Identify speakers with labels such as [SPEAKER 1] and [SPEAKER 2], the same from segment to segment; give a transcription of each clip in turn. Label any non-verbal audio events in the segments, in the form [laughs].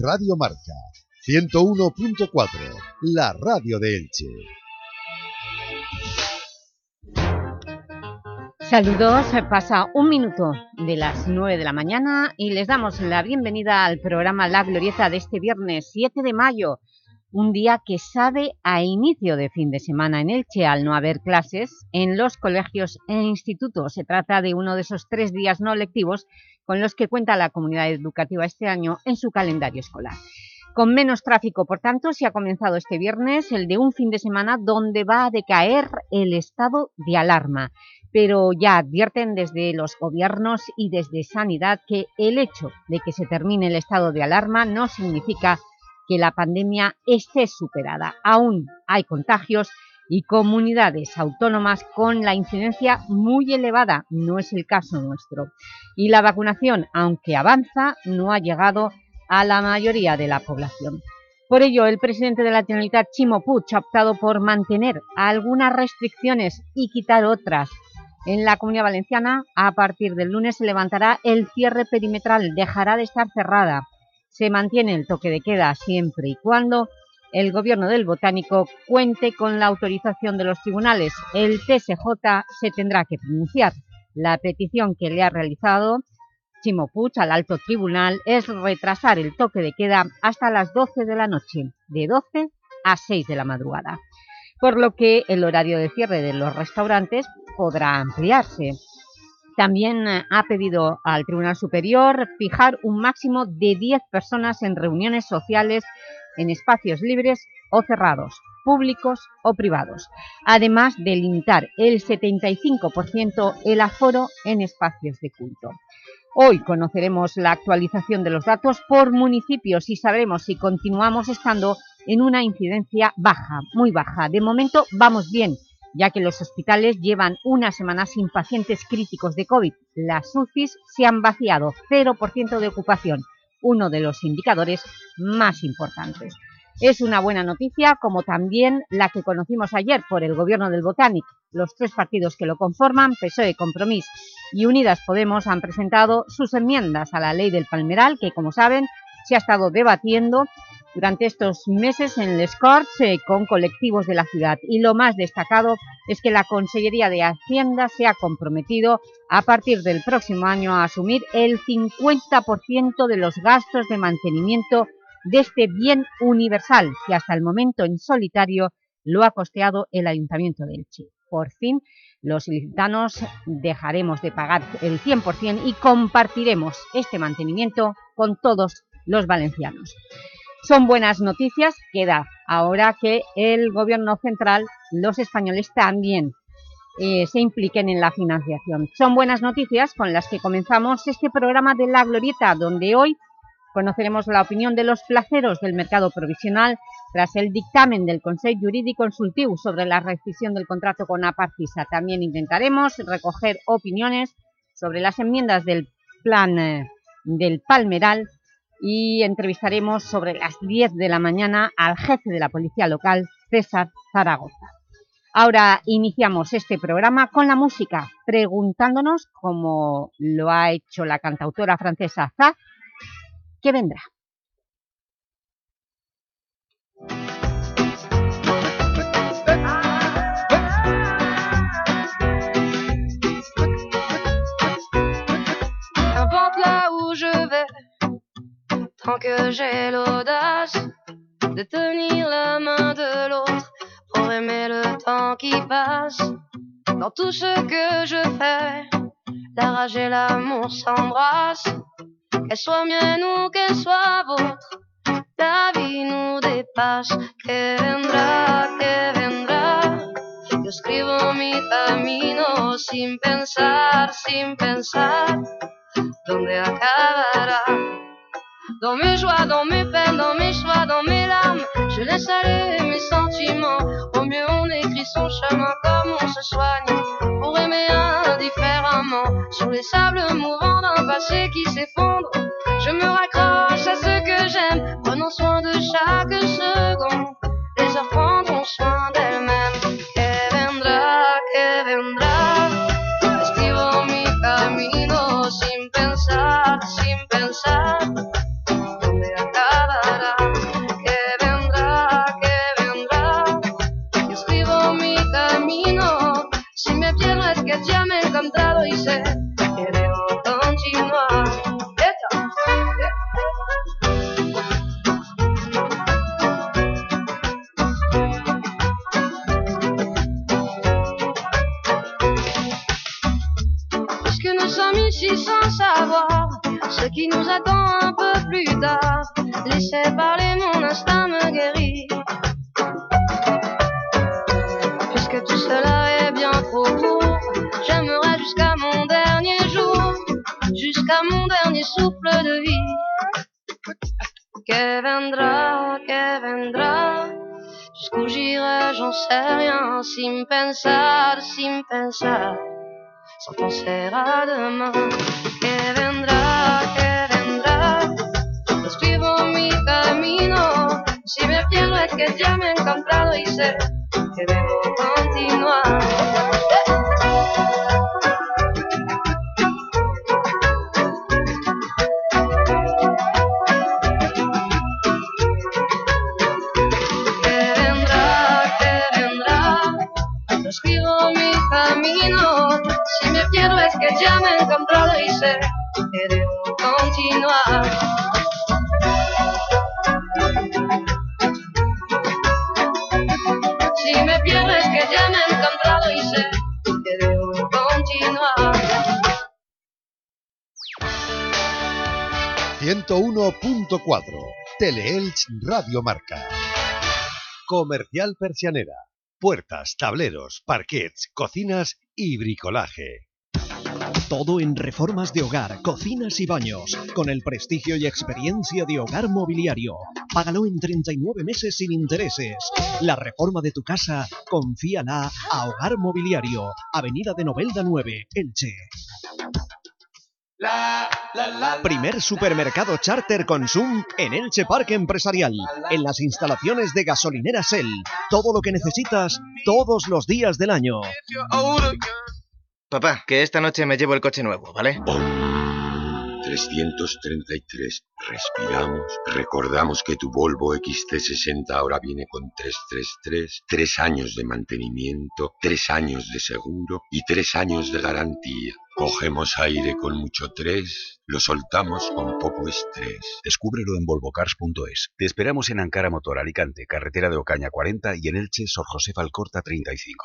[SPEAKER 1] Radio Marca 101.4, la radio de Elche.
[SPEAKER 2] Saludos, pasa un minuto de las 9 de la mañana y les damos la bienvenida al programa La Glorieta de este viernes 7 de mayo, un día que sabe a inicio de fin de semana en Elche al no haber clases en los colegios e institutos. Se trata de uno de esos tres días no lectivos con los que cuenta la comunidad educativa este año en su calendario escolar. Con menos tráfico, por tanto, se ha comenzado este viernes el de un fin de semana donde va a decaer el estado de alarma. Pero ya advierten desde los gobiernos y desde Sanidad que el hecho de que se termine el estado de alarma no significa que la pandemia esté superada. Aún hay contagios y comunidades autónomas con la incidencia muy elevada, no es el caso nuestro. Y la vacunación, aunque avanza, no ha llegado a la mayoría de la población. Por ello, el presidente de la Generalitat, Chimo Puig, ha optado por mantener algunas restricciones y quitar otras. En la Comunidad Valenciana, a partir del lunes se levantará el cierre perimetral, dejará de estar cerrada. Se mantiene el toque de queda siempre y cuando el Gobierno del Botánico cuente con la autorización de los tribunales. El TSJ se tendrá que pronunciar. La petición que le ha realizado Chimo Puig al alto tribunal es retrasar el toque de queda hasta las 12 de la noche, de 12 a 6 de la madrugada, por lo que el horario de cierre de los restaurantes podrá ampliarse. También eh, ha pedido al Tribunal Superior fijar un máximo de 10 personas en reuniones sociales en espacios libres o cerrados, públicos o privados, además de limitar el 75% el aforo en espacios de culto. Hoy conoceremos la actualización de los datos por municipios y sabremos si continuamos estando en una incidencia baja, muy baja. De momento vamos bien, ya que los hospitales llevan una semana sin pacientes críticos de COVID. Las UCIs se han vaciado, 0% de ocupación, uno de los indicadores más importantes. Es una buena noticia, como también la que conocimos ayer por el Gobierno del Botánic. Los tres partidos que lo conforman, PSOE, Compromís y Unidas Podemos, han presentado sus enmiendas a la Ley del Palmeral, que, como saben, se ha estado debatiendo durante estos meses en Les Corts eh, con colectivos de la ciudad. Y lo más destacado es que la Consellería de Hacienda se ha comprometido a partir del próximo año a asumir el 50% de los gastos de mantenimiento de este bien universal que hasta el momento en solitario lo ha costeado el Ayuntamiento de Elche. Por fin, los ilicitanos dejaremos de pagar el 100% y compartiremos este mantenimiento con todos los valencianos. Son buenas noticias, queda ahora que el Gobierno central, los españoles también eh, se impliquen en la financiación. Son buenas noticias con las que comenzamos este programa de La Glorieta, donde hoy Conoceremos la opinión de los placeros del mercado provisional tras el dictamen del Consejo Jurídico Consultivo sobre la rescisión del contrato con Aparcisa. También intentaremos recoger opiniones sobre las enmiendas del plan eh, del Palmeral y entrevistaremos sobre las 10 de la mañana al jefe de la policía local, César Zaragoza. Ahora iniciamos este programa con la música, preguntándonos, como lo ha hecho la cantautora francesa Zah, ¿Qué vendrá.
[SPEAKER 3] Tant que j'ai l'audace de tenir la main de l'autre pour aimer le temps qui passe. Dans tout ce que je fais, la rage et l'amour s'embrassent qu'elle soit mienne ou qu'elle soit vôtre. La vie nous dépasse, que vendrá, que vendrá. Yo escribo mi camino sin pensar, sin pensar dónde acabará? Dans mes joies, dans mes peines, dans mes choix, dans mes larmes, je laisse aller mes sentiments. Au mieux, on écrit son chemin comme on se soigne pour aimer indifféremment sur les sables mouvants d'un passé qui s'effondre. Je me raccroche à ce que j'aime, prenons soin de chaque seconde. Qui nous attend un peu plus tard. Laissez parler, mon instinct me guérit. Puisque tout cela est bien trop court, j'aimerais jusqu'à mon dernier jour, jusqu'à mon dernier souffle de vie. Que vendra, que vendra, jusqu'où j'irai, j'en sais rien, sin pensar, sin pensar. sans penser à demain. Que vendrá, que Si me pierdo es que ya me he encontrado y sé que debo continuar. Que vendrá, que vendrá, escribo mi camino. Si me pierdo es que ya me he encontrado y sé que debo continuar.
[SPEAKER 1] 101.4 Teleelch Radio Marca. Comercial Persianera. Puertas, tableros, parquets, cocinas y bricolaje.
[SPEAKER 4] Todo en reformas de hogar, cocinas y baños, con el prestigio y experiencia de Hogar Mobiliario. Págalo en 39 meses sin intereses. La reforma de tu casa, confíala a Hogar Mobiliario, Avenida de Novelda 9, Elche. Primer supermercado charter Consum en Elche Parque Empresarial, en las instalaciones de gasolinera Shell. Todo lo que necesitas todos los días del año.
[SPEAKER 5] Papá, que esta noche me llevo el coche nuevo, ¿vale?
[SPEAKER 6] 333. Respiramos. Recordamos que tu Volvo XC60 ahora viene con 333, 3 años de mantenimiento, 3 años de seguro y 3 años de garantía. Cogemos aire con mucho 3, lo soltamos con poco estrés.
[SPEAKER 7] Descúbrelo en volvocars.es. Te esperamos en Ankara Motor Alicante, carretera de Ocaña 40 y en Elche, Sor José Alcorta 35.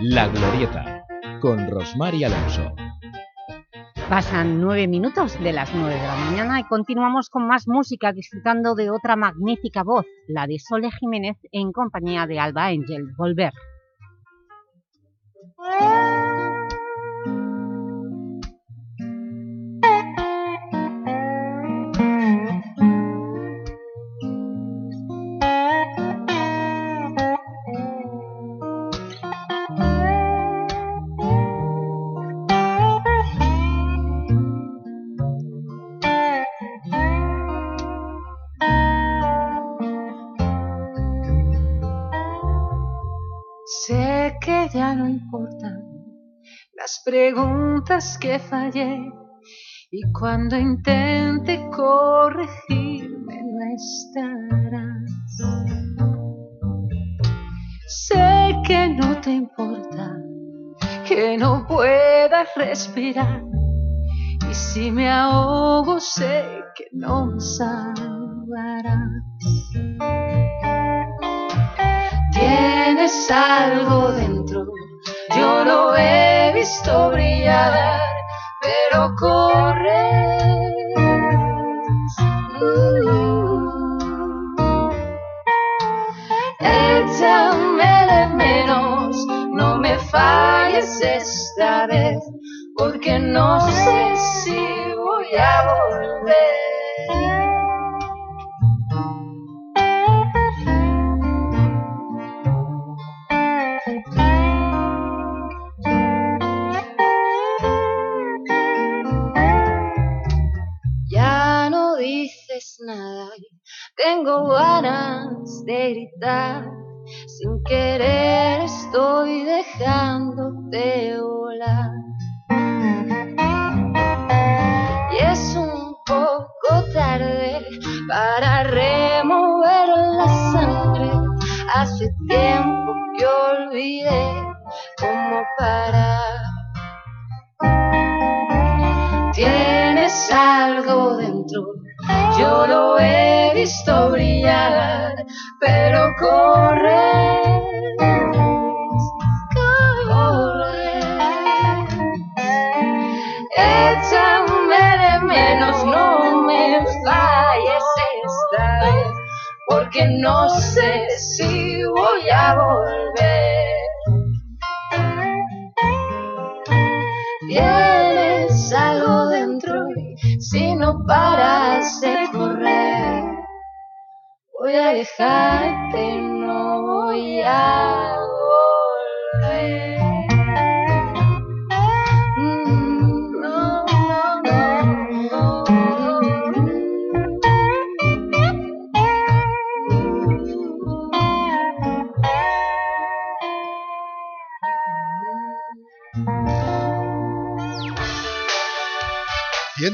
[SPEAKER 8] La Glorieta, con Rosmar y Alonso.
[SPEAKER 2] Pasan nueve minutos de las nueve de la mañana y continuamos con más música disfrutando de otra magnífica voz, la de Sole Jiménez en compañía de Alba Angel, Volver.
[SPEAKER 9] Las preguntas que fallé y cuando intente corregirme no estarás. Sé que no te importa que no puedas respirar y si me ahogo sé que no me salvarás. Tienes algo dentro, yo lo he visto brillar, pero corres. Uh. Échame de menos, no me falles esta vez, porque no sé si voy a volver. nada. Tengo ganas de gritar, sin querer estoy dejándote volar. Y es un poco tarde para remover la sangre. Hace tiempo que olvidé cómo parar. Tienes algo dentro yo lo he visto brillar, pero corre. Échame de menos, no me falles esta vez, porque no sé si voy a volver. Si no paras de correr, voy a dejarte, no voy a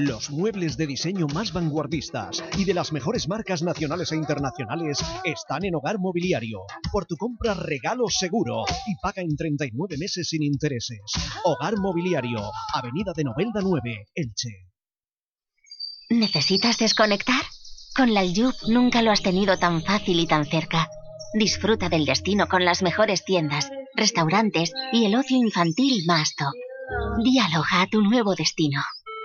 [SPEAKER 4] Los muebles de diseño más vanguardistas y de las mejores marcas nacionales e internacionales están en Hogar Mobiliario. Por tu compra regalo seguro y paga en 39 meses sin intereses. Hogar Mobiliario, Avenida de Novelda 9, Elche.
[SPEAKER 5] ¿Necesitas desconectar? Con la Aljub nunca lo has tenido tan fácil y tan cerca. Disfruta del destino con las mejores tiendas, restaurantes y el ocio infantil más top. Dialoga a tu nuevo destino.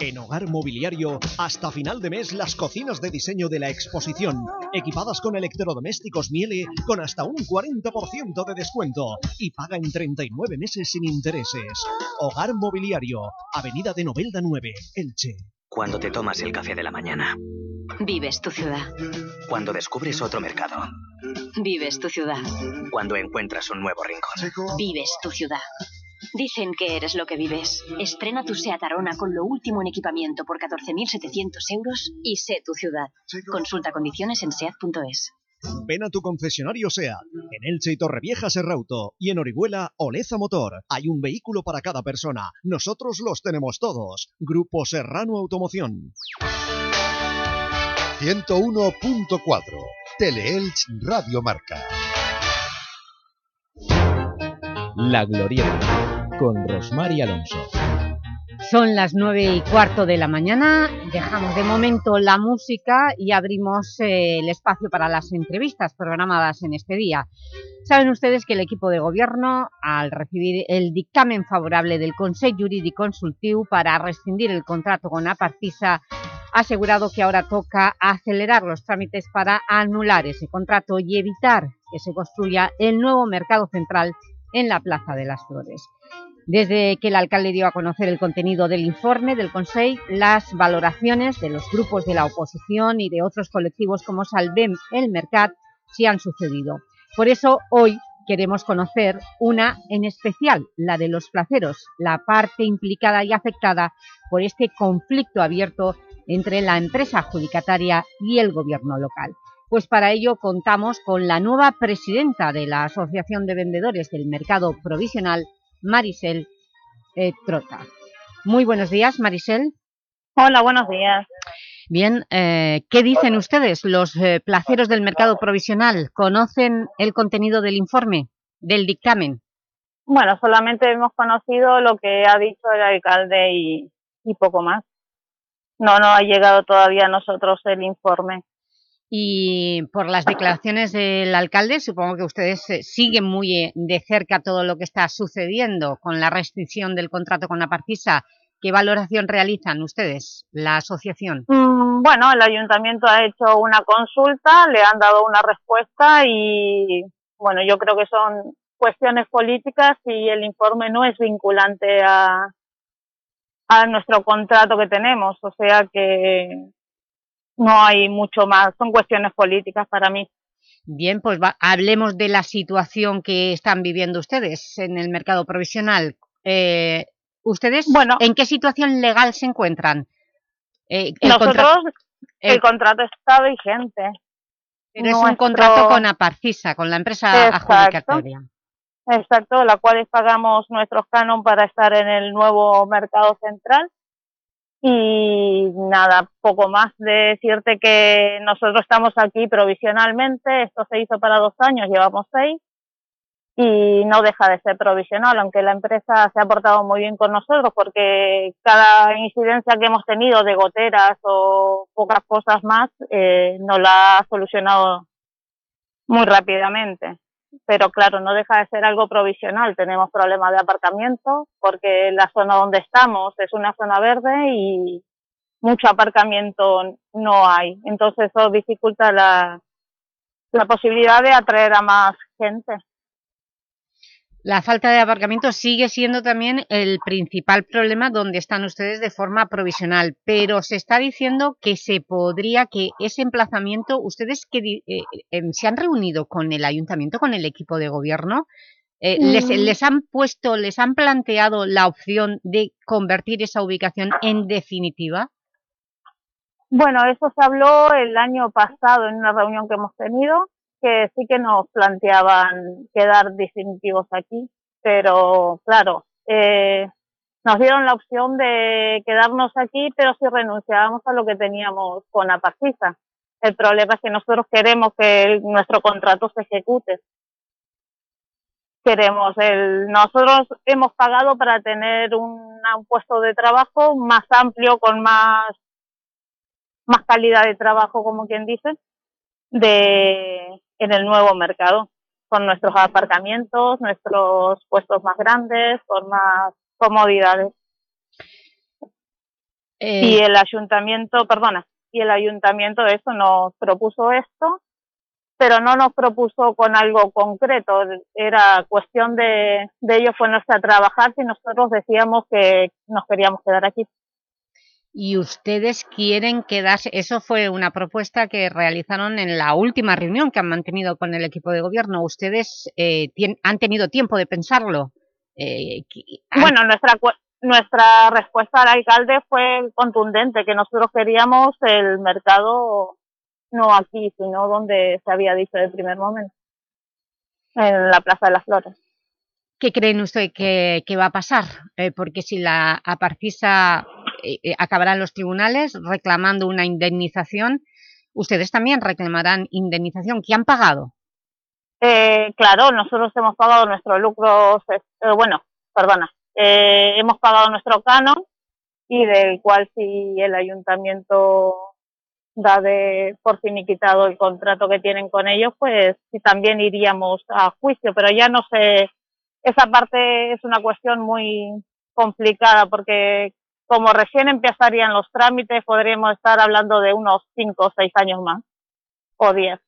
[SPEAKER 4] En Hogar Mobiliario, hasta final de mes, las cocinas de diseño de la exposición, equipadas con electrodomésticos Miele con hasta un 40% de descuento y paga en 39 meses sin intereses. Hogar Mobiliario, Avenida de Novelda 9, Elche.
[SPEAKER 10] Cuando te tomas el café de la mañana.
[SPEAKER 11] Vives tu ciudad.
[SPEAKER 10] Cuando descubres otro mercado.
[SPEAKER 11] Vives tu ciudad.
[SPEAKER 10] Cuando encuentras un nuevo rincón.
[SPEAKER 11] Vives tu ciudad. Dicen que eres lo que vives. Estrena tu SEAT Arona con lo último en equipamiento por 14.700 euros y sé tu ciudad. Consulta condiciones en SEAT.es.
[SPEAKER 4] Ven a tu concesionario SEAT, en Elche y Torrevieja Serrauto y en Orihuela Oleza Motor. Hay un vehículo para cada persona. Nosotros los tenemos todos. Grupo Serrano Automoción.
[SPEAKER 1] 101.4 Teleelch Radio Marca.
[SPEAKER 8] La Glorieta, con Rosmar y Alonso.
[SPEAKER 2] Son las nueve y cuarto de la mañana, dejamos de momento la música y abrimos eh, el espacio para las entrevistas programadas en este día. Saben ustedes que el equipo de gobierno, al recibir el dictamen favorable del Consejo Jurídico Consultivo para rescindir el contrato con Apartisa, ha asegurado que ahora toca acelerar los trámites para anular ese contrato y evitar que se construya el nuevo mercado central en la Plaza de las Flores. Desde que el alcalde dio a conocer el contenido del informe del Consejo, las valoraciones de los grupos de la oposición y de otros colectivos como Salvem el Mercat se han sucedido. Por eso, hoy queremos conocer una en especial, la de los placeros, la parte implicada y afectada por este conflicto abierto entre la empresa adjudicataria y el gobierno local. Pues para ello contamos con la nueva presidenta de la Asociación de Vendedores del Mercado Provisional, Marisel eh, Trota. Muy buenos días, Marisel.
[SPEAKER 12] Hola, buenos días.
[SPEAKER 2] Bien, eh, ¿qué dicen ustedes, los eh, placeros del mercado provisional? ¿Conocen el contenido del informe, del dictamen?
[SPEAKER 12] Bueno, solamente hemos conocido lo que ha dicho el alcalde y, y poco más. No, no ha llegado todavía a nosotros el informe.
[SPEAKER 2] Y por las declaraciones del alcalde, supongo que ustedes eh, siguen muy eh, de cerca todo lo que está sucediendo con la restricción del contrato con la Partisa. ¿Qué valoración realizan ustedes, la asociación?
[SPEAKER 12] Mm, bueno, el ayuntamiento ha hecho una consulta, le han dado una respuesta y, bueno, yo creo que son cuestiones políticas y el informe no es vinculante a, a nuestro contrato que tenemos. O sea que no hay mucho más, son cuestiones políticas para mí.
[SPEAKER 2] Bien, pues hablemos de la situación que están viviendo ustedes en el mercado provisional. Eh, ¿Ustedes bueno, en qué situación legal se encuentran?
[SPEAKER 12] Eh, el nosotros, el, contrato está vigente.
[SPEAKER 2] Pero es un contrato con Aparcisa, con la empresa adjudicataria.
[SPEAKER 12] Exacto, la cual pagamos nuestros canon para estar en el nuevo mercado central y nada, poco más de decirte que nosotros estamos aquí provisionalmente, esto se hizo para dos años, llevamos seis, y no deja de ser provisional, aunque la empresa se ha portado muy bien con nosotros, porque cada incidencia que hemos tenido de goteras o pocas cosas más, eh, nos la ha solucionado muy rápidamente pero claro, no deja de ser algo provisional. Tenemos problemas de aparcamiento porque la zona donde estamos es una zona verde y mucho aparcamiento no hay. Entonces eso dificulta la, la posibilidad de atraer a más gente.
[SPEAKER 2] La falta de aparcamiento sigue siendo también el principal problema donde están ustedes de forma provisional, pero se está diciendo que se podría, que ese emplazamiento, ustedes que eh, em, se han reunido con el ayuntamiento, con el equipo de gobierno, eh, les, mm. les, han puesto, les han planteado la opción de convertir esa ubicación en definitiva?
[SPEAKER 12] Bueno, eso se habló el año pasado en una reunión que hemos tenido que sí que nos planteaban quedar definitivos aquí, pero claro, eh, nos dieron la opción de quedarnos aquí, pero si renunciábamos a lo que teníamos con Apaxisa. El problema es que nosotros queremos que nuestro contrato se ejecute. Queremos el, nosotros hemos pagado para tener un, un puesto de trabajo más amplio, con más, más calidad de trabajo, como quien dice, de, en el nuevo mercado, con nuestros aparcamientos, nuestros puestos más grandes, con más comodidades. Eh, y el ayuntamiento, perdona, y el ayuntamiento de eso nos propuso esto, pero no nos propuso con algo concreto, era cuestión de, de ellos ponerse a trabajar si nosotros decíamos que nos queríamos quedar aquí
[SPEAKER 2] y ustedes quieren quedarse... Eso fue una propuesta que realizaron en la última reunión que han mantenido con el equipo de gobierno. ¿Ustedes eh, han tenido tiempo de pensarlo?
[SPEAKER 12] Eh, bueno, nuestra, nuestra respuesta al alcalde fue contundente, que nosotros queríamos el mercado no aquí, sino donde se había dicho el primer momento, en la Plaza de las Flores.
[SPEAKER 2] ¿Qué creen ustedes que, va a pasar? Eh, porque si la Aparcisa eh, acabarán los tribunales reclamando una indemnización, ustedes también reclamarán indemnización. ¿Qué han pagado?
[SPEAKER 12] Eh, claro, nosotros hemos pagado nuestros lucros, bueno, perdona, hemos pagado nuestro canon y del cual si el ayuntamiento da de por finiquitado el contrato que tienen con ellos, pues sí, también iríamos a juicio, pero ya no sé, esa parte es una cuestión muy complicada porque como recién empezarían los trámites, podríamos estar hablando de unos 5 o 6 años más, o 10.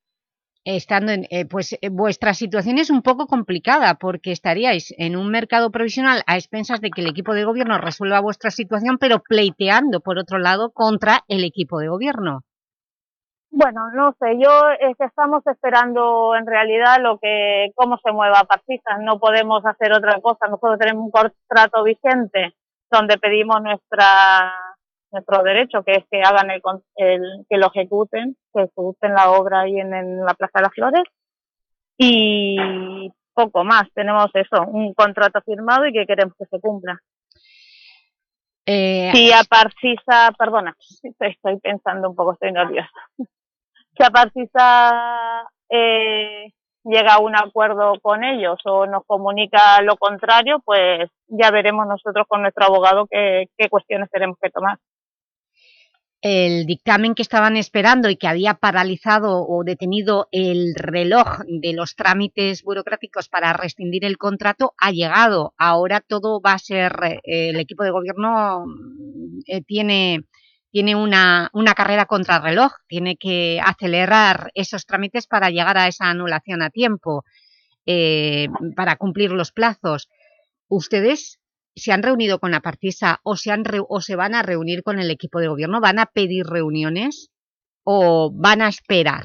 [SPEAKER 2] Estando en, eh, pues eh, vuestra situación es un poco complicada porque estaríais en un mercado provisional a expensas de que el equipo de gobierno resuelva vuestra situación, pero pleiteando, por otro lado, contra el equipo de gobierno.
[SPEAKER 12] Bueno, no sé, yo es que estamos esperando en realidad lo que cómo se mueva Partisa, no podemos hacer otra cosa, nosotros tenemos un contrato vigente donde pedimos nuestra nuestro derecho, que es que hagan el, el que lo ejecuten, que ejecuten la obra ahí en, en la Plaza de las Flores y poco más, tenemos eso, un contrato firmado y que queremos que se cumpla.
[SPEAKER 2] Eh,
[SPEAKER 12] si a Parcisa, perdona, [laughs] estoy pensando un poco, estoy nerviosa. [laughs] Si a Parcisa eh, llega a un acuerdo con ellos o nos comunica lo contrario, pues ya veremos nosotros con nuestro abogado qué, qué cuestiones tenemos que tomar
[SPEAKER 2] el dictamen que estaban esperando y que había paralizado o detenido el reloj de los trámites burocráticos para rescindir el contrato ha llegado. Ahora todo va a ser, eh, el equipo de gobierno eh, tiene, tiene una, una carrera contra reloj, tiene que acelerar esos trámites para llegar a esa anulación a tiempo, eh, para cumplir los plazos. ¿Ustedes se han reunido con la partisa o se, han o se van a reunir con el equipo de gobierno? ¿Van a pedir reuniones o van a esperar?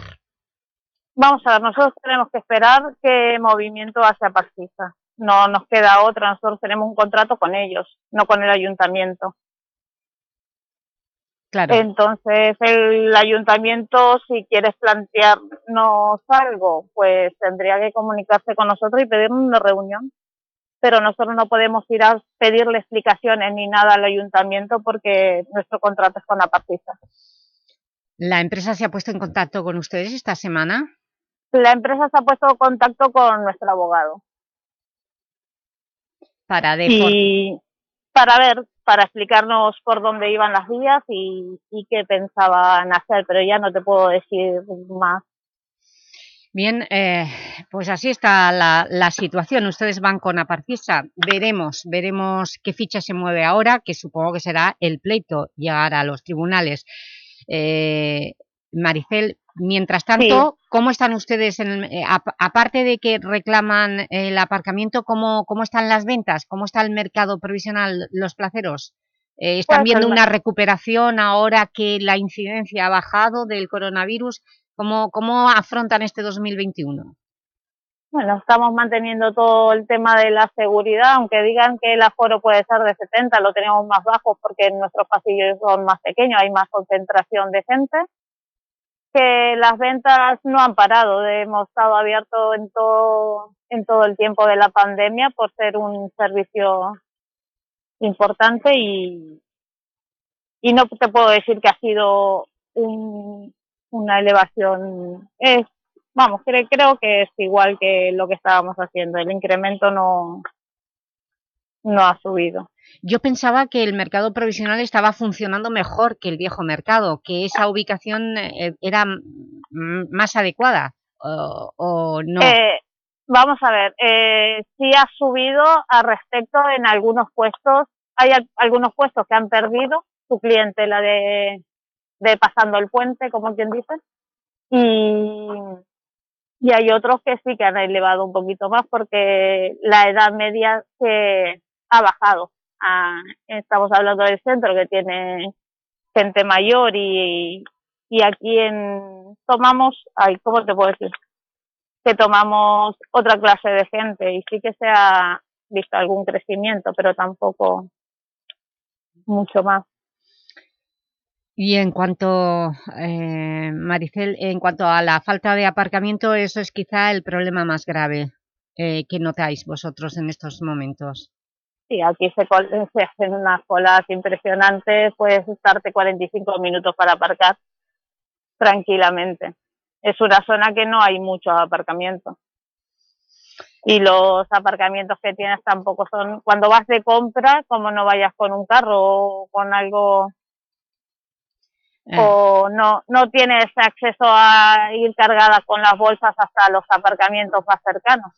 [SPEAKER 12] Vamos a ver, nosotros tenemos que esperar qué movimiento hace partisa. No nos queda otra, nosotros tenemos un contrato con ellos, no con el ayuntamiento.
[SPEAKER 2] Claro.
[SPEAKER 12] Entonces, el ayuntamiento, si quieres plantearnos algo, pues tendría que comunicarse con nosotros y pedir una reunión pero nosotros no podemos ir a pedirle explicaciones ni nada al ayuntamiento porque nuestro contrato es con la partida.
[SPEAKER 2] ¿La empresa se ha puesto en contacto con ustedes esta semana?
[SPEAKER 12] La empresa se ha puesto en contacto con nuestro abogado.
[SPEAKER 2] Para
[SPEAKER 12] y para ver, para explicarnos por dónde iban las vías y, y qué pensaban hacer, pero ya no te puedo decir más.
[SPEAKER 2] Bien, eh, pues así está la, la, situación. Ustedes van con Aparcisa. Veremos, veremos qué ficha se mueve ahora, que supongo que será el pleito llegar a los tribunales. Eh, Maricel, mientras tanto, ¿cómo están ustedes, en eh, aparte de que reclaman el aparcamiento, ¿cómo, ¿cómo están las ventas? ¿Cómo está el mercado provisional, los placeros? Eh, ¿Están pues viendo una recuperación ahora que la incidencia ha bajado del coronavirus? ¿Cómo, cómo afrontan este 2021?
[SPEAKER 12] Bueno, estamos manteniendo todo el tema de la seguridad, aunque digan que el aforo puede ser de 70, lo tenemos más bajo porque nuestros pasillos son más pequeños, hay más concentración de gente. Que las ventas no han parado, hemos estado abiertos en todo, en todo el tiempo de la pandemia por ser un servicio importante y, y no te puedo decir que ha sido un, una elevación. Es, vamos, creo, creo que es igual que lo que estábamos haciendo. El incremento no, no ha subido.
[SPEAKER 2] Yo pensaba que el mercado provisional estaba funcionando mejor que el viejo mercado, que esa ubicación eh, era más adecuada, o, no.
[SPEAKER 12] Eh, vamos a ver, eh, sí ha subido al respecto en algunos puestos, hay algunos puestos que han perdido su clientela de, de pasando el puente, como quien dice, y, y hay otros que sí que han elevado un poquito más porque la edad media se ha bajado. Ah, estamos hablando del centro que tiene gente mayor y, y aquí tomamos, ay, ¿cómo te puedo decir? Que tomamos otra clase de gente y sí que se ha visto algún crecimiento, pero tampoco mucho más.
[SPEAKER 2] Y en cuanto, eh, Maricel, en cuanto a la falta de aparcamiento, eso es quizá el problema más grave eh, que notáis vosotros en estos momentos.
[SPEAKER 12] Sí, aquí se, se hacen unas colas impresionantes, puedes estarte 45 minutos para aparcar tranquilamente. Es una zona que no hay mucho aparcamiento. Y los aparcamientos que tienes tampoco son, cuando vas de compra, como no vayas con un carro o con algo eh. o no, no tienes acceso a ir cargada con las bolsas hasta los aparcamientos más cercanos.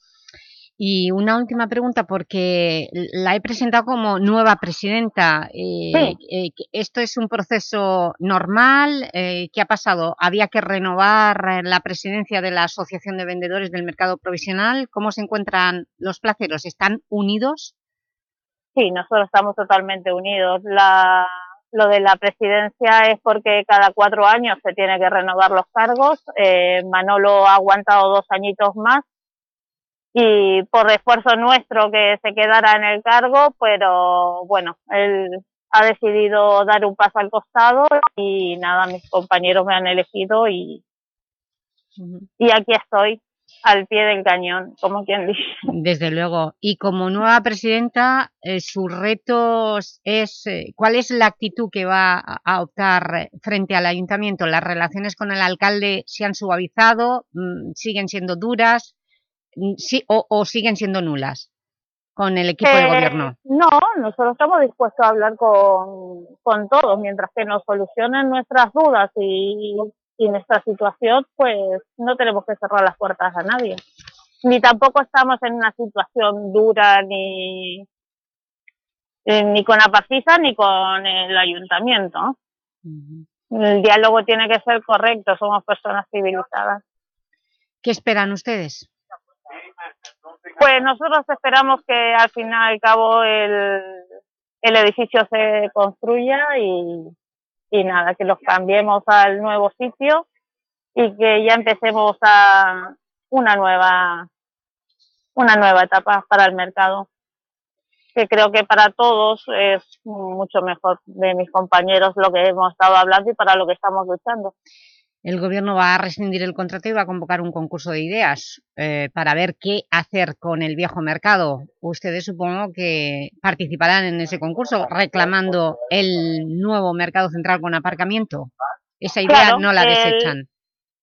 [SPEAKER 2] Y una última pregunta, porque la he presentado como nueva presidenta. Eh, eh, ¿Esto es un proceso normal? ¿Qué ha pasado? ¿Había que renovar la presidencia de la Asociación de Vendedores del Mercado Provisional? ¿Cómo se encuentran los placeros? ¿Están unidos?
[SPEAKER 12] Sí, nosotros estamos totalmente unidos. La lo de la presidencia es porque cada cuatro años se tiene que renovar los cargos. Eh, Manolo ha aguantado dos añitos más y por esfuerzo nuestro que se quedara en el cargo, pero bueno, él ha decidido dar un paso al costado y nada, mis compañeros me han elegido y, y aquí estoy al pie del cañón, como quien dice.
[SPEAKER 2] Desde luego. Y como nueva presidenta, eh, sus retos es... Eh, ¿Cuál es la actitud que va a optar frente al ayuntamiento? ¿Las relaciones con el alcalde se han suavizado? Mm, ¿Siguen siendo duras? Mm, sí, o, siguen siendo nulas con el equipo de
[SPEAKER 12] eh,
[SPEAKER 2] gobierno?
[SPEAKER 12] No, nosotros estamos dispuestos a hablar con, con todos, mientras que nos solucionen nuestras dudas y y en esta situación pues no tenemos que cerrar las puertas a nadie. Ni tampoco estamos en una situación dura ni, eh, ni con Apacisa ni con el ayuntamiento. El diálogo tiene que ser correcto, somos personas civilizadas.
[SPEAKER 2] ¿Qué esperan ustedes?
[SPEAKER 12] Pues nosotros esperamos que al final al cabo el, el edificio se construya y, y nada, que los cambiemos al nuevo sitio y que ya empecemos a una nueva una nueva etapa para el mercado que creo que para todos es mucho mejor de mis compañeros lo que hemos estado hablando y para lo que estamos luchando.
[SPEAKER 2] El Gobierno va a rescindir el contrato y va a convocar un concurso de ideas eh, para ver qué hacer con el viejo mercado. Ustedes supongo que participarán en ese concurso reclamando el nuevo mercado central con aparcamiento. Esa idea no la desechan.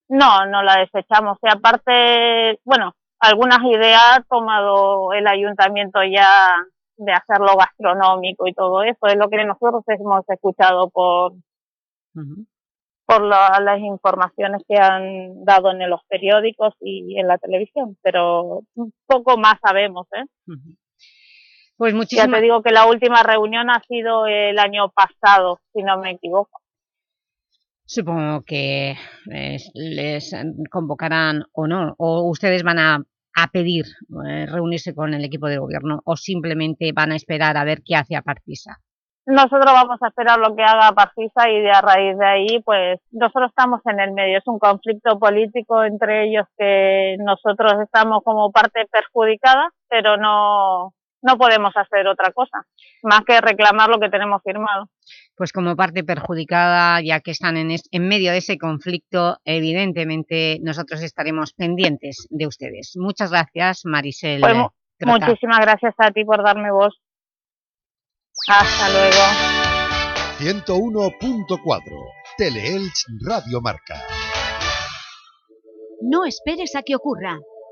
[SPEAKER 12] No, no la desechamos. Y aparte, bueno, algunas ideas ha tomado el ayuntamiento ya de hacerlo gastronómico y todo eso. Es lo que nosotros hemos escuchado por por las informaciones que han dado en los periódicos y en la televisión, pero poco más sabemos, ¿eh?
[SPEAKER 2] Pues muchísimas...
[SPEAKER 12] Ya te digo que la última reunión ha sido el año pasado, si no me equivoco.
[SPEAKER 2] Supongo que les, convocarán o no, o ustedes van a, a pedir eh, reunirse con el equipo de gobierno o simplemente van a esperar a ver qué hace Apartisa.
[SPEAKER 12] Nosotros vamos a esperar lo que haga Pacisa y de a raíz de ahí, pues nosotros estamos en el medio. Es un conflicto político entre ellos que nosotros estamos como parte perjudicada, pero no, no podemos hacer otra cosa, más que reclamar lo que tenemos firmado.
[SPEAKER 2] Pues como parte perjudicada, ya que están en, en medio de ese conflicto, evidentemente nosotros estaremos pendientes de ustedes. Muchas gracias, Marisel.
[SPEAKER 12] Pues, muchísimas gracias a ti por darme voz. Hasta luego.
[SPEAKER 1] 101.4 Teleelch Radio Marca.
[SPEAKER 13] No esperes a que ocurra.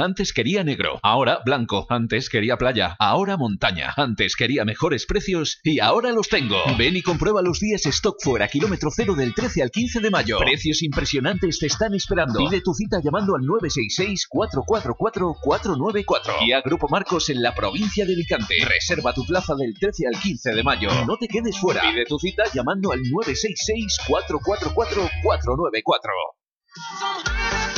[SPEAKER 8] Antes quería negro, ahora blanco. Antes quería playa, ahora montaña. Antes quería mejores precios y ahora los tengo. Ven y comprueba los días stock fuera, kilómetro cero del 13 al 15 de mayo. Precios impresionantes te están esperando. Pide tu cita llamando al 966-444-494. Y a Grupo Marcos en la provincia de Alicante. Reserva tu plaza del 13 al 15 de mayo. No te quedes fuera. Pide tu cita llamando al 966-444-494.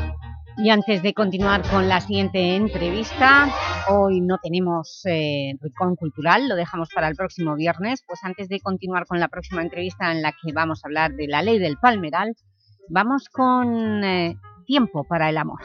[SPEAKER 2] Y antes de continuar con la siguiente entrevista, hoy no tenemos eh, Ricón Cultural, lo dejamos para el próximo viernes, pues antes de continuar con la próxima entrevista en la que vamos a hablar de la ley del palmeral, vamos con eh, Tiempo para el amor.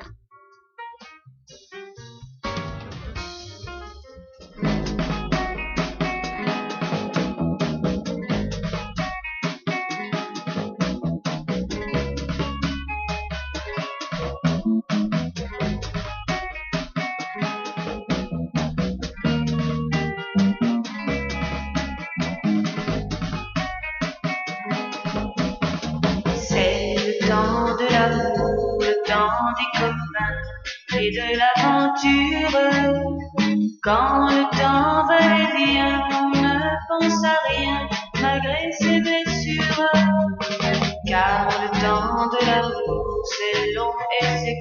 [SPEAKER 9] De l'aventure. Quand le temps va et vient, on ne pense à rien malgré ses blessures. Car le temps de l'amour, c'est long et c'est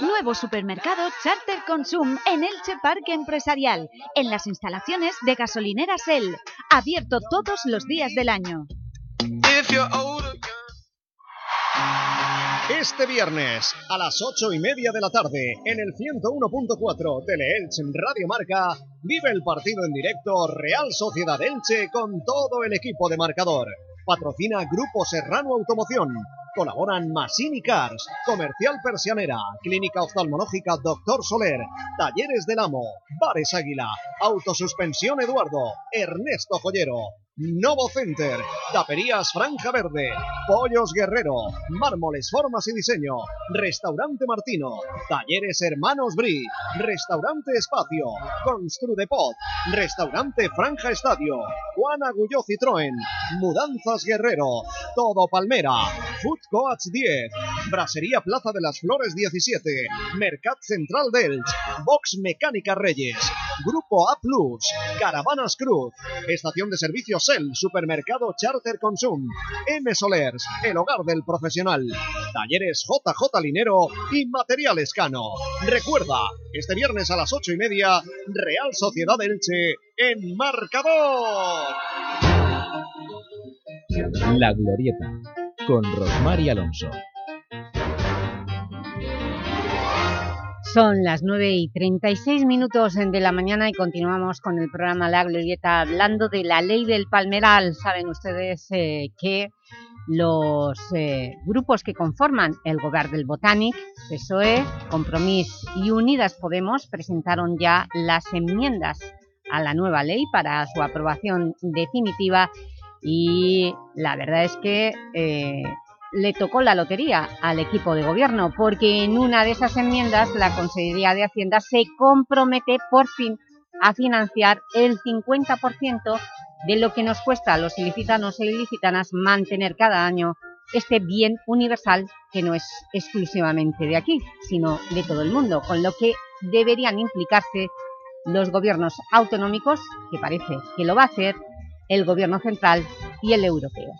[SPEAKER 13] Nuevo supermercado Charter Consum en Elche Parque Empresarial, en las instalaciones de gasolineras El, abierto todos los días del año.
[SPEAKER 4] Este viernes, a las ocho y media de la tarde, en el 101.4 Teleelch Radio Marca, vive el partido en directo Real Sociedad Elche con todo el equipo de marcador. Patrocina Grupo Serrano Automoción. Colaboran Masini Cars, Comercial Persianera, Clínica Oftalmológica Doctor Soler, Talleres del Amo, Bares Águila, Autosuspensión Eduardo, Ernesto Joyero, Novo Center, Taperías Franja Verde, Pollos Guerrero, Mármoles Formas y Diseño, Restaurante Martino, Talleres Hermanos Bri, Restaurante Espacio, Construdepot, Restaurante Franja Estadio, Juan Agulló Citroën, Mudanzas Guerrero, Todo Palmera, Food Coach 10, Brasería Plaza de las Flores 17, Mercat Central Delch, Box Mecánica Reyes, Grupo A Plus, Caravanas Cruz, Estación de Servicios El, Supermercado Charter Consum, M Solers, El Hogar del Profesional, Talleres JJ Linero y Materiales Cano. Recuerda, este viernes a las ocho y media, Real Sociedad Elche en Marcador.
[SPEAKER 14] La Glorieta, con Rosmar y Alonso.
[SPEAKER 2] Son las 9 y 36 minutos de la mañana y continuamos con el programa La Glorieta hablando de la ley del Palmeral. Saben ustedes eh, que los eh, grupos que conforman el Gobierno del Botánic, PSOE, Compromís y Unidas Podemos presentaron ya las enmiendas a la nueva ley para su aprobación definitiva y la verdad es que eh, le tocó la lotería al equipo de gobierno porque en una de esas enmiendas la Consejería de Hacienda se compromete por fin a financiar el 50% de lo que nos cuesta a los ilicitanos e ilicitanas mantener cada año este bien universal que no es exclusivamente de aquí, sino de todo el mundo, con lo que deberían implicarse los gobiernos autonómicos, que parece que lo va a hacer, el gobierno central y el europeo.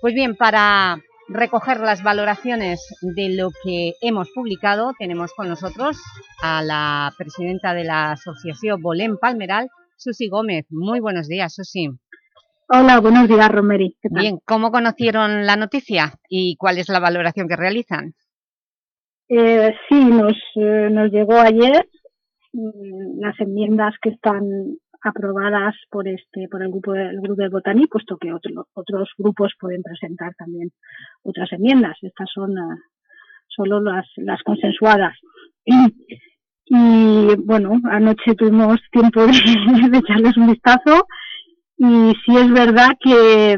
[SPEAKER 2] Pues bien, para recoger las valoraciones de lo que hemos publicado, tenemos con nosotros a la presidenta de la Asociación Bolén Palmeral, Susi Gómez. Muy buenos días, Susi.
[SPEAKER 15] Hola, buenos días, Romeri.
[SPEAKER 2] Bien, ¿cómo conocieron la noticia y cuál es la valoración que realizan?
[SPEAKER 15] Eh, sí, nos, eh, nos llegó ayer mm, las enmiendas que están aprobadas por este por el grupo el grupo de Botani, puesto que otro, otros grupos pueden presentar también otras enmiendas. Estas son uh, solo las, las consensuadas. [clears throat] Y, bueno, anoche tuvimos tiempo [laughs] de, echarles un vistazo y sí es verdad que,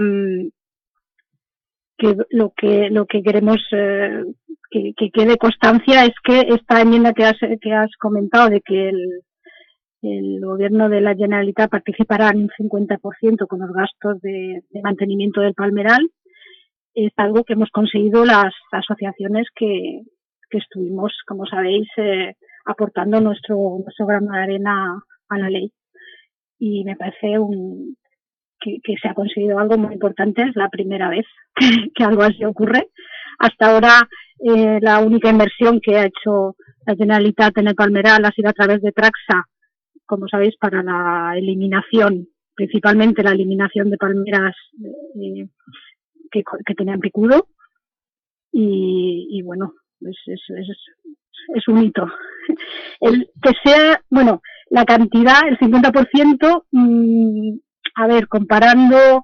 [SPEAKER 15] que lo que lo que queremos eh, que, que, quede constancia es que esta enmienda que has, que has comentado de que el, el gobierno de la Generalitat participará en un 50% con los gastos de, mantenimiento del palmeral. Es algo que hemos conseguido las asociaciones que, estuvimos, como sabéis, eh, aportando nuestro, nuestro grano de arena a la ley. Y me parece un, que, se ha conseguido algo muy importante. Es la primera vez [laughs] que, que algo así ocurre. Hasta ahora, eh, la única inversión que ha hecho la Generalitat en el palmeral ha sido a través de Traxa como sabéis, para la eliminación, principalmente la eliminación de palmeras eh, que, tenían picudo. Y, y bueno, es, es, un hito. [laughs] El que sea, bueno, la cantidad, el 50%, mmm, a ver, comparando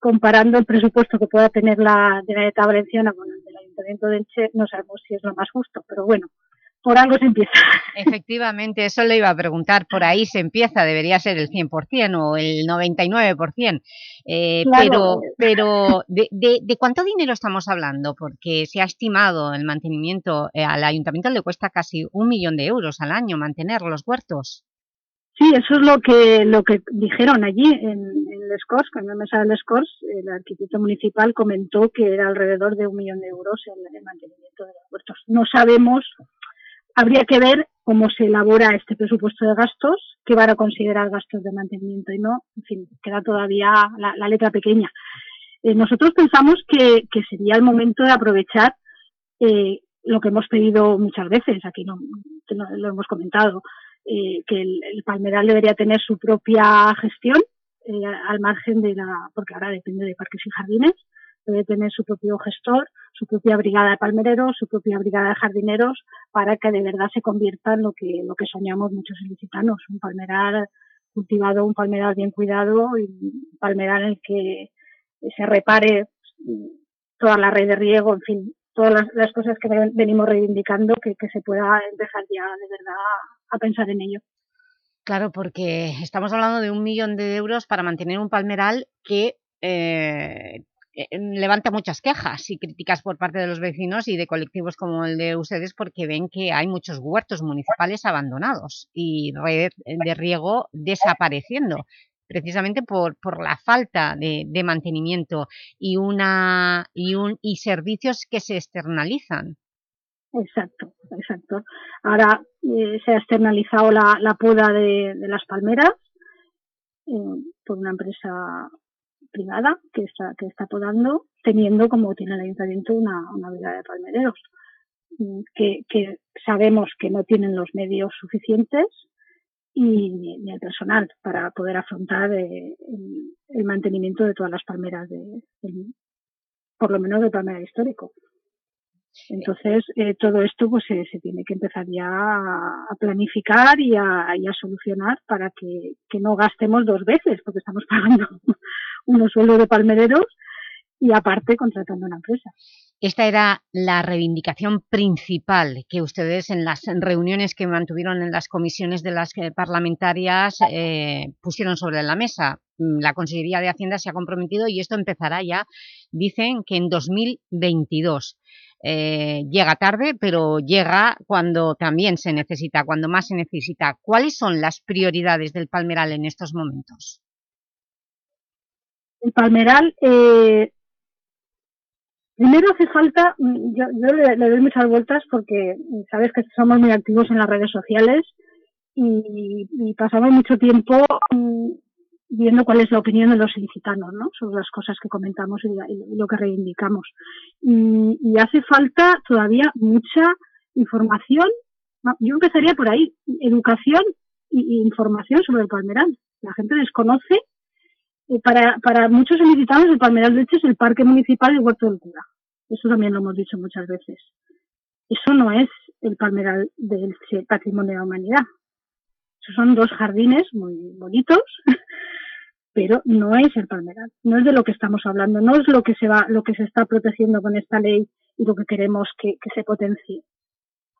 [SPEAKER 15] comparando el presupuesto que pueda tener la de la Valenciana con el del Ayuntamiento de Elche, no sabemos si es lo más justo, pero bueno, por algo se empieza. [laughs]
[SPEAKER 2] Efectivamente, eso le iba a preguntar, por ahí se empieza, debería ser el 100% o el 99%, eh, claro. pero, pero ¿de, de, de, cuánto dinero estamos hablando? Porque se ha estimado el mantenimiento, eh, al ayuntamiento le cuesta casi un millón de euros al año mantener los huertos.
[SPEAKER 15] Sí, eso es lo que lo que dijeron allí en, en Les Corts, cuando me sale Les Corts, el arquitecto municipal comentó que era alrededor de un millón de euros el, el mantenimiento de los huertos. No sabemos habría que ver cómo se elabora este presupuesto de gastos, qué van a considerar gastos de mantenimiento y no, en fin, queda todavía la, letra pequeña. Eh, nosotros pensamos que, que, sería el momento de aprovechar eh, lo que hemos pedido muchas veces, aquí no, no lo hemos comentado, eh, que el, el, palmeral debería tener su propia gestión eh, al margen de la, porque ahora depende de parques y jardines, debe tener su propio gestor, su propia brigada de palmereros, su propia brigada de jardineros, para que de verdad se convierta en lo que, lo que soñamos muchos ilicitanos, un palmeral cultivado, un palmeral bien cuidado y un palmeral en el que se repare toda la red de riego, en fin, todas las, cosas que venimos reivindicando, que, que, se pueda empezar ya de verdad a pensar en ello.
[SPEAKER 2] Claro, porque estamos hablando de un millón de euros para mantener un palmeral que eh, eh, levanta muchas quejas y críticas por parte de los vecinos y de colectivos como el de ustedes porque ven que hay muchos huertos municipales abandonados y red de riego desapareciendo precisamente por, por la falta de, mantenimiento y, una, y, un, y servicios que se externalizan.
[SPEAKER 15] Exacto, exacto. Ahora eh, se ha externalizado la, la poda de, de las palmeras eh, por una empresa privada que está, que está podando, teniendo como tiene el ayuntamiento una, una brigada de palmereros, que, que sabemos que no tienen los medios suficientes y ni, ni el personal para poder afrontar eh, el, el mantenimiento de todas las palmeras, de, por lo menos del palmeral histórico. Entonces, eh, todo esto pues se, se tiene que empezar ya a, a planificar y a, y a solucionar para que, que no gastemos dos veces, porque estamos [laughs] pagando unos sueldos de palmereros y aparte contratando una empresa.
[SPEAKER 2] Esta era la reivindicación principal que ustedes en las reuniones que mantuvieron en las comisiones de las eh, parlamentarias eh, pusieron sobre la mesa. Mm, La Consejería de Hacienda se ha comprometido y esto empezará ya, dicen que en 2022. Eh, llega tarde, pero llega cuando también se necesita, cuando más se necesita. ¿Cuáles son las prioridades del Palmeral en estos momentos?
[SPEAKER 15] El palmeral, eh, primero hace falta, mm, yo, yo le, doy muchas vueltas porque mm, sabes que somos muy activos en las redes sociales y, y pasamos mucho tiempo mm, viendo cuál es la opinión de los ilicitanos, ¿no? Sobre las cosas que comentamos y, y lo que reivindicamos. Y, y hace falta todavía mucha información. No, Yo empezaría por ahí, educación y información sobre el palmeral. La gente desconoce para, para muchos ilicitanos el Palmeral de Elche es el parque municipal y el huerto del cura. Eso también lo hemos dicho muchas veces. Eso no es el Palmeral de Elche, patrimonio de la humanidad. Esos son dos jardines muy bonitos, [laughs] pero no es el Palmeral. No es de lo que estamos hablando, no es lo que se va, lo que se está protegiendo con esta ley y lo que queremos que, que se potencie.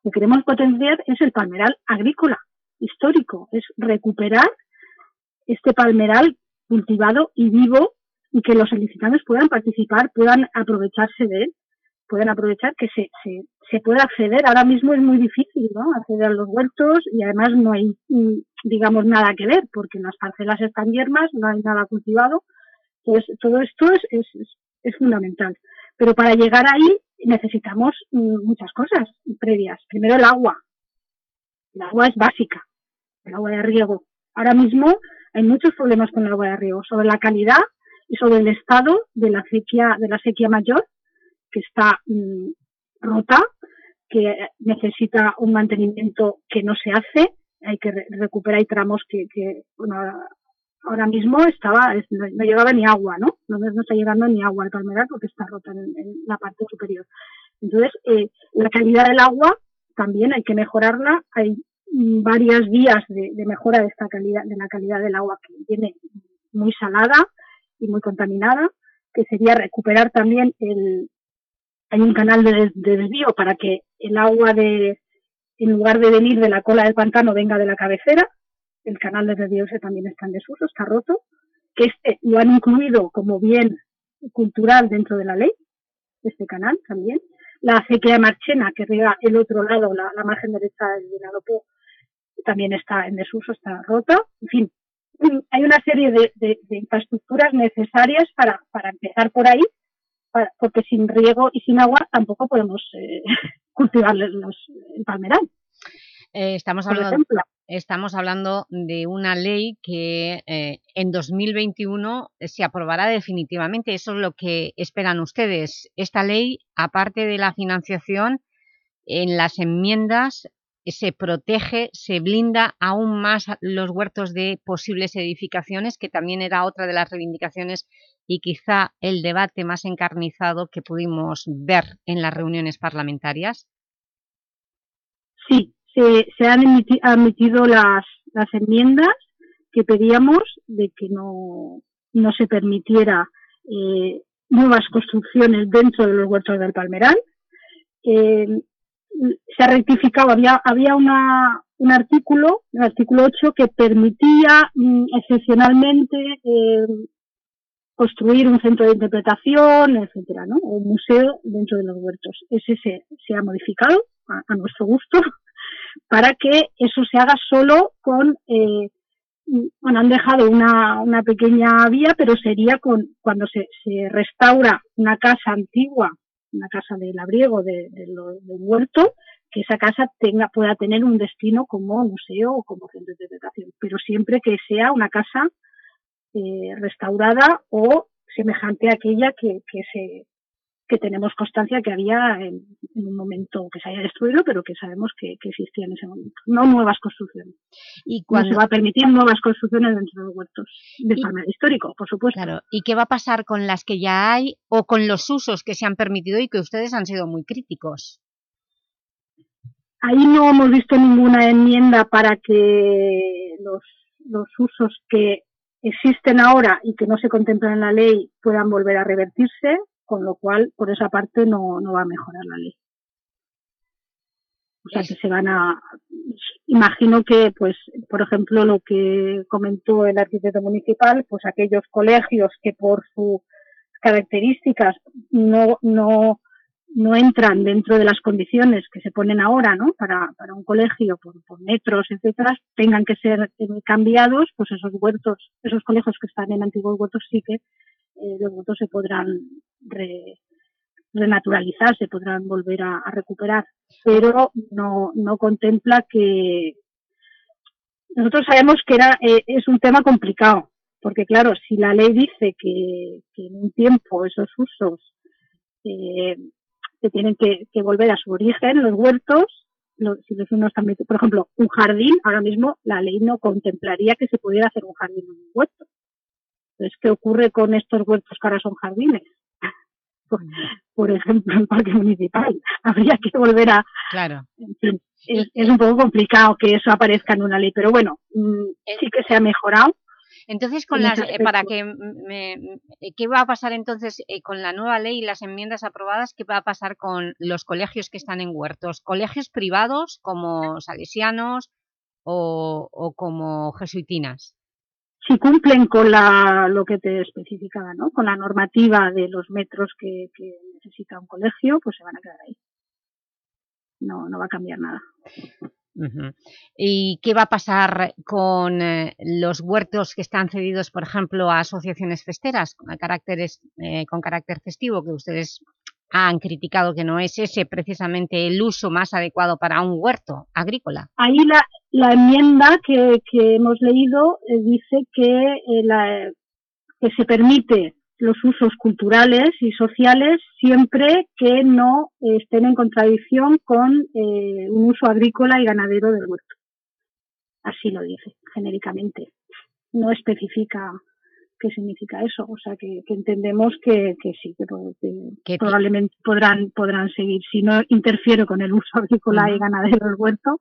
[SPEAKER 15] Lo que queremos potenciar es el Palmeral agrícola, histórico, es recuperar este palmeral cultivado y vivo y que los ilicitanos puedan participar, puedan aprovecharse de él, puedan aprovechar que se, se, se pueda acceder. Ahora mismo es muy difícil, ¿no? Acceder a los huertos y además no hay, mm, digamos, nada que ver porque las parcelas están yermas, no hay nada cultivado. Entonces, todo esto es, es, es- es fundamental. Pero para llegar ahí necesitamos mm, muchas cosas previas. Primero el agua. El agua es básica, el agua de riego. Ahora mismo hay muchos problemas con el agua de riego, sobre la calidad y sobre el estado de la sequía, de la sequía mayor, que está mm, rota, que necesita un mantenimiento que no se hace, hay que re- recuperar tramos que, que bueno, ahora- mismo estaba, es- no, no llegaba ni agua, ¿no? ¿no? no está llegando ni agua al palmeral porque está rota en, en la parte superior. Entonces, eh, la calidad del agua también hay que mejorarla, hay varias vías de, mejora de esta calidad, de la calidad del agua que viene muy salada y muy contaminada, que sería recuperar también el, hay un canal de, des- de desvío para que el agua de, en lugar de venir de la cola del pantano, venga de la cabecera. El canal de desvío ese también está en desuso, está roto. Que este lo han incluido como bien cultural dentro de la ley, este canal también. La acequia Marchena, que riega el otro lado, la, la margen derecha del Vinalopó, también está en desuso, está rota. En fin, hay una serie de, de- de infraestructuras necesarias para, para empezar por ahí, para- porque sin riego y sin agua tampoco podemos eh, [laughs] cultivar los, el palmeral.
[SPEAKER 2] Eh, estamos, hablando, estamos hablando de una ley que eh, en 2021 se aprobará definitivamente. Eso es lo que esperan ustedes. Esta ley, aparte de la financiación, en las enmiendas se protege, se blinda aún más los huertos de posibles edificaciones, que también era otra de las reivindicaciones y quizá el debate más encarnizado que pudimos ver en las reuniones parlamentarias.
[SPEAKER 15] Sí, se, han admitido las, las enmiendas que pedíamos de que no, no se permitiera eh, nuevas construcciones dentro de los huertos del Palmeral. Eh, se ha rectificado, había, había una, un artículo, el artículo 8, que permitía mm, excepcionalmente eh, construir un centro de interpretación, etcétera, ¿no? O un museo dentro de los huertos. Ese se, ha modificado a, a nuestro gusto [laughs] para que eso se haga solo con, eh, bueno, han dejado una, una pequeña vía, pero sería con cuando se, se restaura una casa antigua, una casa de labriego de, de lo- del huerto, que esa casa tenga, pueda tener un destino como museo o como centro de interpretación, pero siempre que sea una casa eh, restaurada o semejante a aquella que, que se que tenemos constancia que había en, en un momento que se haya destruido, pero que sabemos que, que existía en ese momento. No nuevas construcciones.
[SPEAKER 2] Y
[SPEAKER 15] No
[SPEAKER 2] cuando-
[SPEAKER 15] se va a permitir nuevas construcciones dentro de los huertos del palmar histórico, por supuesto.
[SPEAKER 2] Claro, ¿y qué va a pasar con las que ya hay o con los usos que se han permitido y que ustedes han sido muy críticos?
[SPEAKER 15] Ahí no hemos visto ninguna enmienda para que los, los usos que existen ahora y que no se contemplan en la ley puedan volver a revertirse, con lo cual por esa parte no, no va a mejorar la ley. O sea que se van a, imagino que pues, por ejemplo, lo que comentó el arquitecto municipal, pues aquellos colegios que por sus características no, no, no entran dentro de las condiciones que se ponen ahora, ¿no? Para, para un colegio por, por metros, etcétera, tengan que ser eh, cambiados, pues esos huertos, esos colegios que están en antiguos huertos sí que eh, los huertos se podrán re- renaturalizar, podrán volver a, recuperar, pero no, no contempla que nosotros sabemos que era, eh, es un tema complicado, porque claro, si la ley dice que, que en un tiempo esos usos eh, se tienen que, volver a su origen, los huertos, si los unos también, por ejemplo, un jardín, ahora mismo la ley no contemplaría que se pudiera hacer un jardín en un huerto. Entonces, ¿qué ocurre con estos huertos que ahora son jardines? Por, por ejemplo, el parque municipal. [laughs] Habría que volver a,
[SPEAKER 2] Claro.
[SPEAKER 15] en fin, es, es un poco complicado que eso aparezca en una ley, pero bueno, mm, sí que se ha mejorado.
[SPEAKER 2] Entonces, con
[SPEAKER 15] en
[SPEAKER 2] las, eh, para que me, eh, ¿qué va a pasar entonces eh, con la nueva ley y las enmiendas aprobadas? ¿Qué va a pasar con los colegios que están en huertos? ¿Colegios privados como salesianos o, o como jesuitinas?
[SPEAKER 15] Si cumplen con la, lo que te especificaba, ¿no? Con la normativa de los metros que, que necesita un colegio, pues se van a quedar ahí. No, no va a cambiar nada.
[SPEAKER 2] ¿Y qué va a pasar con eh, los huertos que están cedidos, por ejemplo, a asociaciones festeras con caracteres, eh, con carácter festivo, que ustedes han criticado que no es ese precisamente el uso más adecuado para un huerto agrícola?
[SPEAKER 15] Ahí la, la enmienda que, que hemos leído eh, dice que, eh, la, que se permite los usos culturales y sociales siempre que no estén en contradicción con eh, un uso agrícola y ganadero del huerto. Así lo dice, genéricamente. No especifica qué significa eso. O sea, que, que entendemos que, que sí, que, que probablemente podrán, podrán seguir. Si no interfiere con el uso agrícola y ganadero del huerto,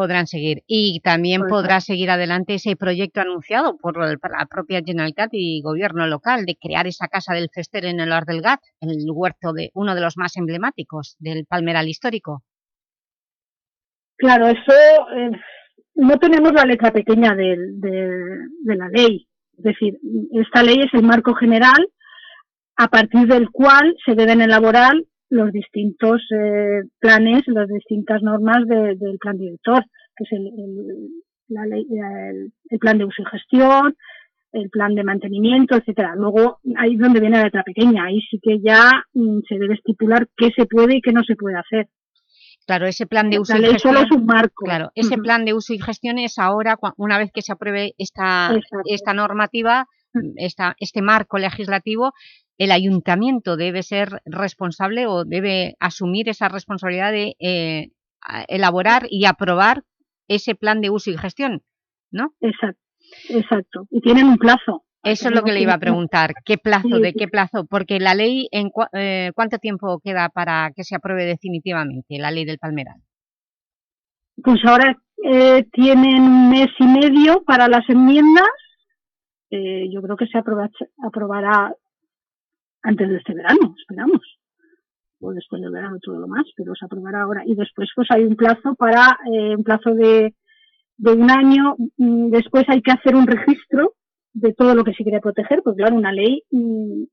[SPEAKER 2] Podrán seguir. Y también
[SPEAKER 15] Pues,
[SPEAKER 2] podrá seguir adelante ese proyecto anunciado por la propia Generalitat y Gobierno local de crear esa Casa del Fester en el Ar del Gat, el huerto de uno de los más emblemáticos del Palmeral histórico.
[SPEAKER 15] Claro, eso eh, no tenemos la letra pequeña de, de la ley. Es decir, esta ley es el marco general a partir del cual se deben elaborar los distintos eh, planes, las distintas normas de- del plan director, que es el, el- la ley- el- el plan de uso y gestión, el plan de mantenimiento, etcétera. Luego, ahí es donde viene la letra pequeña, ahí sí que ya mm, se debe estipular qué se puede y qué no se puede hacer.
[SPEAKER 2] Claro, ese plan de
[SPEAKER 15] La
[SPEAKER 2] uso y
[SPEAKER 15] ley
[SPEAKER 2] gestión...
[SPEAKER 15] solo es un marco.
[SPEAKER 2] Claro, ese plan de uso y gestión es ahora, una vez que se apruebe esta,
[SPEAKER 15] Exacto.
[SPEAKER 2] esta normativa, esta, este marco legislativo, el ayuntamiento debe ser responsable o debe asumir esa responsabilidad de eh, elaborar y aprobar ese plan de uso y gestión, ¿no?
[SPEAKER 15] Exacto, exacto. Y tienen un plazo.
[SPEAKER 2] Eso es lo que le iba a preguntar, ¿qué plazo, de qué plazo? Porque la ley, en eh, ¿cuánto tiempo queda para que se apruebe definitivamente la ley del Palmeral?
[SPEAKER 15] Pues ahora eh, tienen un mes y medio para las enmiendas. Eh, yo creo que se aproba- aprobará antes de este verano, esperamos. O después del verano todo lo más, pero se aprobará ahora. Y después pues hay un plazo para, eh, un plazo de, de un año. Mm, Después hay que hacer un registro de todo lo que se quiere proteger, porque claro, una ley mm,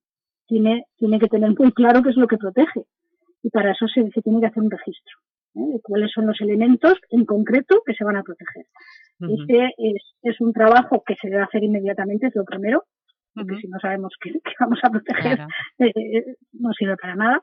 [SPEAKER 15] tiene, tiene que tener muy claro qué es lo que protege. Y para eso se, se tiene que hacer un registro ¿eh? de cuáles son los elementos en concreto que se van a proteger.
[SPEAKER 2] Ujú.
[SPEAKER 15] Ese es, es un trabajo que se debe hacer inmediatamente, es lo primero, porque si no sabemos qué, qué vamos a proteger,
[SPEAKER 2] Claro. [laughs]
[SPEAKER 15] eh, eh, no sirve para nada,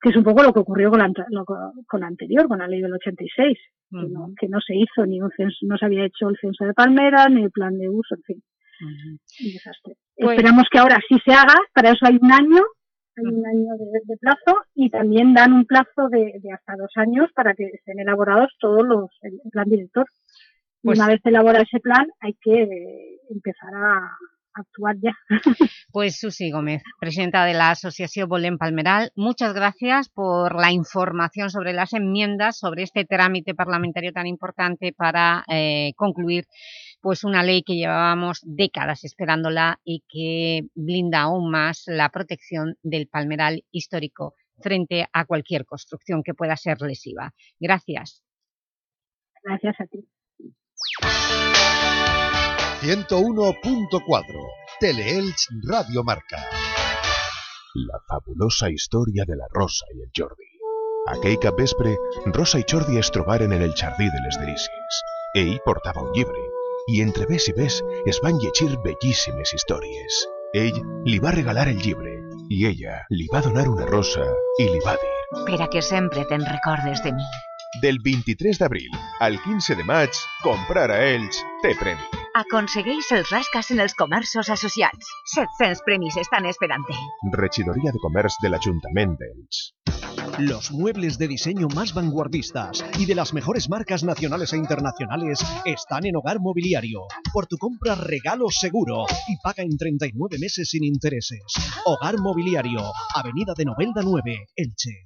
[SPEAKER 15] que es un poco lo que ocurrió con la, lo- con la anterior, con la ley del 86, que, no, que no se hizo ni un censo, no se había hecho el censo de palmera, ni el plan de uso, en fin, un desastre.
[SPEAKER 2] Pues-
[SPEAKER 15] Esperamos que ahora sí se haga, para eso hay un año, hay un año de, de plazo y también dan un plazo de, de hasta dos años para que estén elaborados todos los, el, el plan director. Y
[SPEAKER 2] Pues-
[SPEAKER 15] una vez elaborado ese plan hay que eh, empezar a actuar ya.
[SPEAKER 2] Pues Susi Gómez, presidenta de la Asociación Bolén Palmeral, muchas gracias por la información sobre las enmiendas, sobre este trámite parlamentario tan importante para eh, concluir pues una ley que llevábamos décadas esperándola y que blinda aún más la protección del palmeral histórico frente a cualquier construcción que pueda ser lesiva. Gracias.
[SPEAKER 15] Gracias a ti.
[SPEAKER 1] 101.4 Teleelch Radio Marca.
[SPEAKER 7] La fabulosa història de la Rosa i el Jordi. Aquell capvespre, Rosa i Jordi es trobaren en el jardí de les delícies. Ell portava un llibre, i entre ves i ves es van llegir bellíssimes històries. Ell li va regalar el llibre, i ella li va donar una rosa i li va dir
[SPEAKER 16] Per a que sempre te'n recordes de mi.
[SPEAKER 7] Del 23 d'abril al 15 de maig, comprar a Elx té premi.
[SPEAKER 16] Aconsegueix els rascas en els comerços associats. 700 premis estan esperant-te.
[SPEAKER 7] Regidoria de Comerç de l'Ajuntament d'Elx.
[SPEAKER 4] Los muebles de diseño más vanguardistas y de las mejores marcas nacionales e internacionales están en Hogar Mobiliario. Por tu compra regalo seguro y paga en 39 meses sin intereses. Hogar Mobiliario, Avenida de Novelda 9, Elche.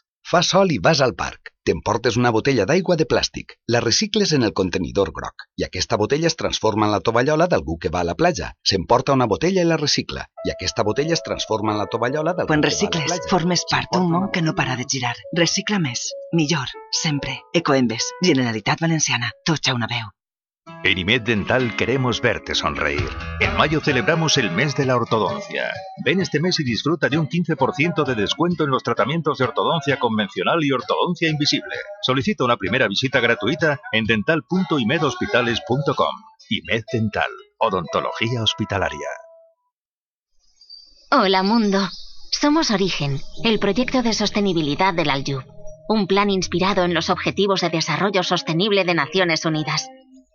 [SPEAKER 17] Fa sol i vas al parc. T'emportes una botella d'aigua de plàstic, la recicles en el contenidor groc i aquesta botella es transforma en la tovallola d'algú que va a la platja. S'emporta una botella i la recicla i aquesta botella es transforma en la tovallola d'algú
[SPEAKER 18] Quan
[SPEAKER 17] que va a la
[SPEAKER 18] recicles,
[SPEAKER 17] platja.
[SPEAKER 18] formes part d'un món que no para de girar. Recicla més, millor, sempre. Ecoembes, Generalitat Valenciana, tots a una veu.
[SPEAKER 19] En IMED Dental queremos verte sonreír. En mayo celebramos el mes de la ortodoncia. Ven este mes y disfruta de un 15% de descuento en los tratamientos de ortodoncia convencional y ortodoncia invisible. Solicita una primera visita gratuita en dental.imedhospitales.com. IMED Dental, odontología hospitalaria.
[SPEAKER 5] Hola mundo. Somos Origen, el proyecto de sostenibilidad del Aljub. Un plan inspirado en los Objetivos de Desarrollo Sostenible de Naciones Unidas.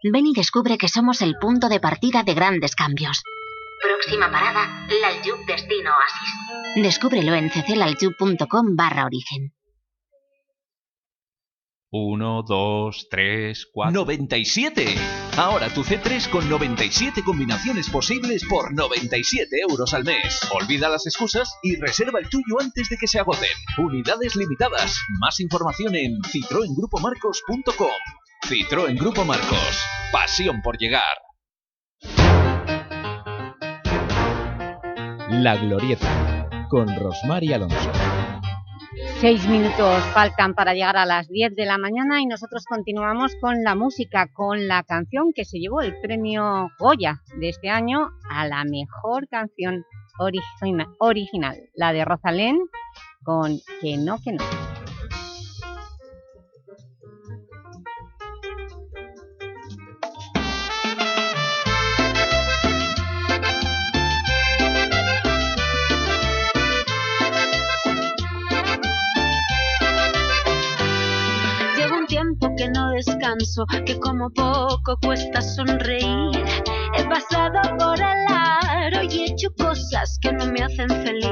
[SPEAKER 5] Ven y descubre que somos el punto de partida de grandes cambios. Próxima parada, Laljub Destino Oasis. Descúbrelo en cclaljub.com barra origen.
[SPEAKER 8] 1, 2, 3, 4... ¡97! Ahora tu C3 con 97 combinaciones posibles por 97 euros al mes. Olvida las excusas y reserva el tuyo antes de que se agoten. Unidades limitadas. Más información en citroengrupomarcos.com. Citroën Grupo Marcos. Pasión por llegar.
[SPEAKER 14] La Glorieta, con Rosmar y Alonso.
[SPEAKER 2] Seis minutos faltan para llegar a las 10 de la mañana y nosotros continuamos con la música, con la canción que se llevó el premio Goya de este año a la mejor canción origina- original, la de Rosalén con Que no, que no.
[SPEAKER 9] Tiempo que no descanso, que como poco cuesta sonreír. He pasado por el aro y he hecho cosas que no me hacen feliz.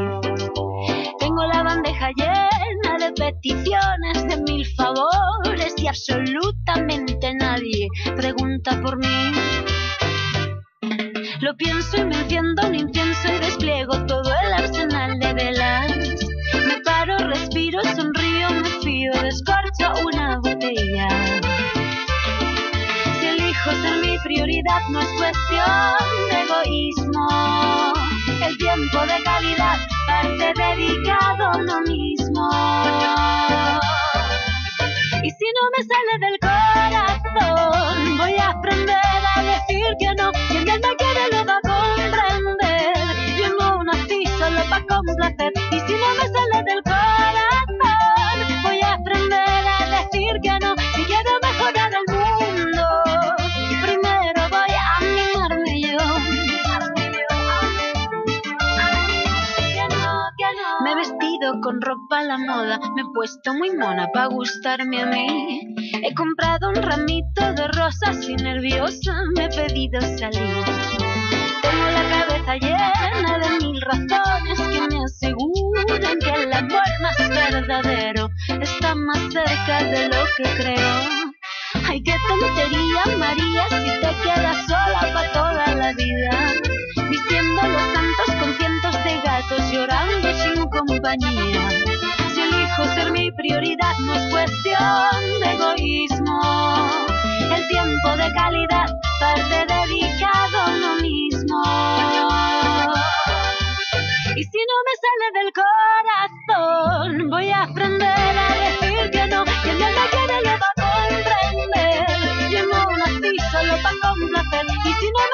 [SPEAKER 9] Tengo la bandeja llena de peticiones, de mil favores y absolutamente nadie pregunta por mí. Lo pienso y me enciendo un incienso y despliego todo el arsenal de velas. Paro, respiro, sonrío, me fío, descorcho una botella. Si elijo ser mi prioridad no es cuestión de egoísmo. El tiempo de calidad parte dedicado a uno mismo. Y si no me sale del corazón, voy a aprender a decir que no. Quien él me quiere lo va a comprender. Yo no nací solo para complacer. Con ropa a la moda. Me he puesto muy mona para gustarme a mí. He comprado un ramito de rosas y nerviosa me he pedido salir. Tengo la cabeza llena de mil razones que me aseguran que el amor más verdadero está más cerca de lo que creo. Ay, qué tontería, María, si te quedas sola para toda la vida. Vistiendo los santos con cientos de gatos, llorando sin compañía. Si elijo ser mi prioridad, no es cuestión de egoísmo. El tiempo de calidad parte dedicado a uno mismo. Y si no me sale del corazón, voy a aprender a decir que no, que no me quiere lo va a comprender. Yo no nací solo para complacer, y si no me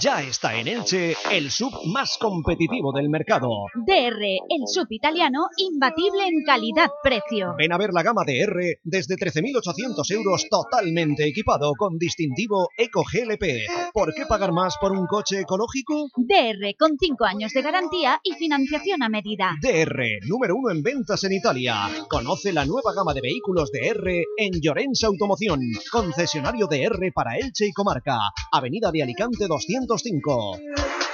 [SPEAKER 4] Ya está en Elche el sub más competitivo del mercado.
[SPEAKER 13] DR, el sub italiano imbatible en calidad-precio.
[SPEAKER 4] Ven a ver la gama DR desde 13.800 euros totalmente equipado con distintivo Eco GLP. ¿Por qué pagar más por un coche ecológico?
[SPEAKER 13] DR, con 5 años de garantía y financiación a medida.
[SPEAKER 4] DR, número uno en ventas en Italia. Conoce la nueva gama de vehículos DR en Llorens Automoción, concesionario DR para Elche y Comarca. Avenida de Alicante 205.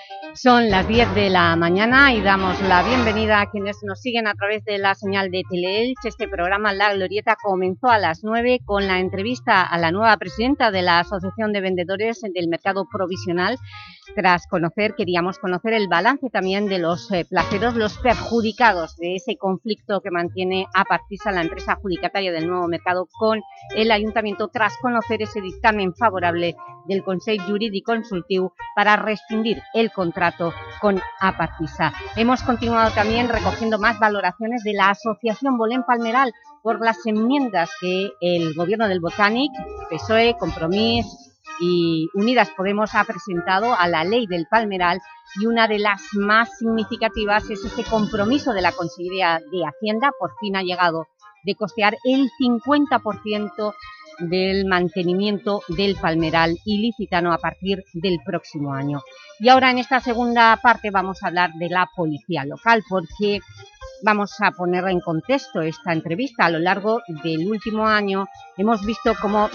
[SPEAKER 2] Son las 10 de la mañana y damos la bienvenida a quienes nos siguen a través de la señal de Teleelch. Este programa, La Glorieta, comenzó a las 9 con la entrevista a la nueva presidenta de la Asociación de Vendedores del Mercado Provisional. Tras conocer, queríamos conocer el balance también de los eh, placeros, los perjudicados de ese conflicto que mantiene a Partisa, la empresa adjudicataria del nuevo mercado, con el Ayuntamiento tras conocer ese dictamen favorable del Consell Jurídico Consultiu para rescindir el contrato con Apartisa. Hemos continuado también recogiendo más valoraciones de la Asociación Bolén Palmeral por las enmiendas que el Gobierno del Botanic, PSOE, Compromís y Unidas Podemos ha presentado a la Ley del Palmeral y una de las más significativas es ese compromiso de la Consejería de Hacienda, por fin ha llegado, de costear el 50% del mantenimiento del palmeral ilicitano a partir del próximo año. Y ahora en esta segunda parte vamos a hablar de la policía local, porque vamos a poner en contexto esta entrevista. A lo largo del último año hemos visto cómo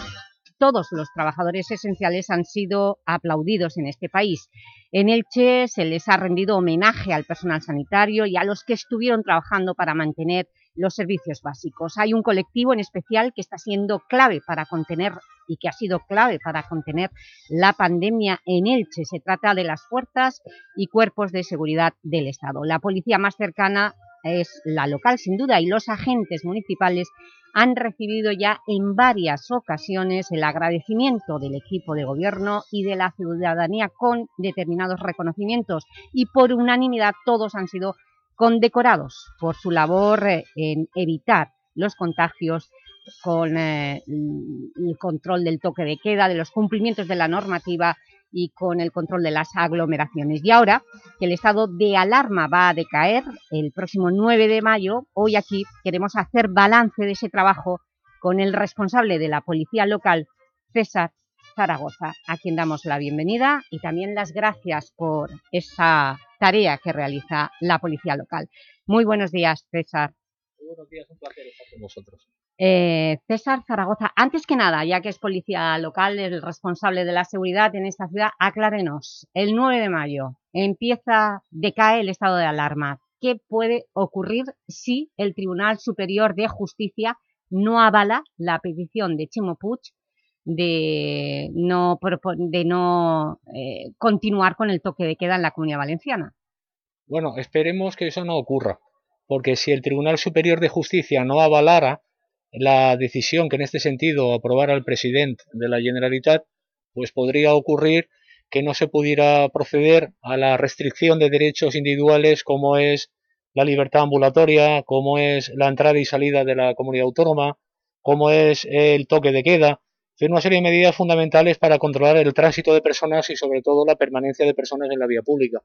[SPEAKER 2] todos los trabajadores esenciales han sido aplaudidos en este país. En Elche se les ha rendido homenaje al personal sanitario y a los que estuvieron trabajando para mantener los servicios básicos. Hay un colectivo en especial que está siendo clave para contener y que ha sido clave para contener la pandemia en Elche. Se trata de las fuerzas y cuerpos de seguridad del Estado. La policía más cercana es la local sin duda y los agentes municipales han recibido ya en varias ocasiones el agradecimiento del equipo de gobierno y de la ciudadanía con determinados reconocimientos y por unanimidad todos han sido condecorados por su labor eh, en evitar los contagios con eh, el control del toque de queda, de los cumplimientos de la normativa y con el control de las aglomeraciones. Y ahora que el estado de alarma va a decaer el próximo 9 de mayo, hoy aquí queremos hacer balance de ese trabajo con el responsable de la policía local, César Zaragoza, a quien damos la bienvenida y también las gracias por esa tarea que realiza la policía local. Muy buenos días, César.
[SPEAKER 20] Muy buenos días, un placer estar con vosotros.
[SPEAKER 2] Eh, César Zaragoza, antes que nada, ya que es policía local, el responsable de la seguridad en esta ciudad, aclárenos, el 9 de mayo empieza, decae el estado de alarma. ¿Qué puede ocurrir si el Tribunal Superior de Justicia no avala la petición de Chimo Puig de no, de no eh, continuar con el toque de queda en la Comunidad Valenciana?
[SPEAKER 20] Bueno, esperemos que eso no ocurra, porque si el Tribunal Superior de Justicia no avalara la decisión que en este sentido aprobara el presidente de la Generalitat, pues podría ocurrir que no se pudiera proceder a la restricción de derechos individuales como es la libertad ambulatoria, como es la entrada y salida de la comunidad autónoma, como es el toque de queda, es una serie de medidas fundamentales para controlar el tránsito de personas y sobre todo la permanencia de personas en la vía pública.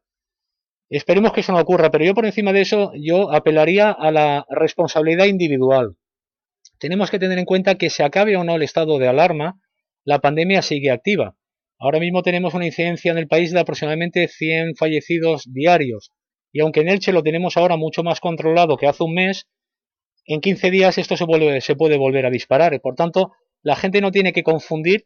[SPEAKER 20] Esperemos que eso no ocurra, pero yo por encima de eso yo apelaría a la responsabilidad individual tenemos que tener en cuenta que se acabe o no el estado de alarma, la pandemia sigue activa. Ahora mismo tenemos una incidencia en el país de aproximadamente 100 fallecidos diarios. Y aunque en Elche lo tenemos ahora mucho más controlado que hace un mes, en 15 días esto se, se puede volver a disparar. Por tanto, la gente no tiene que confundir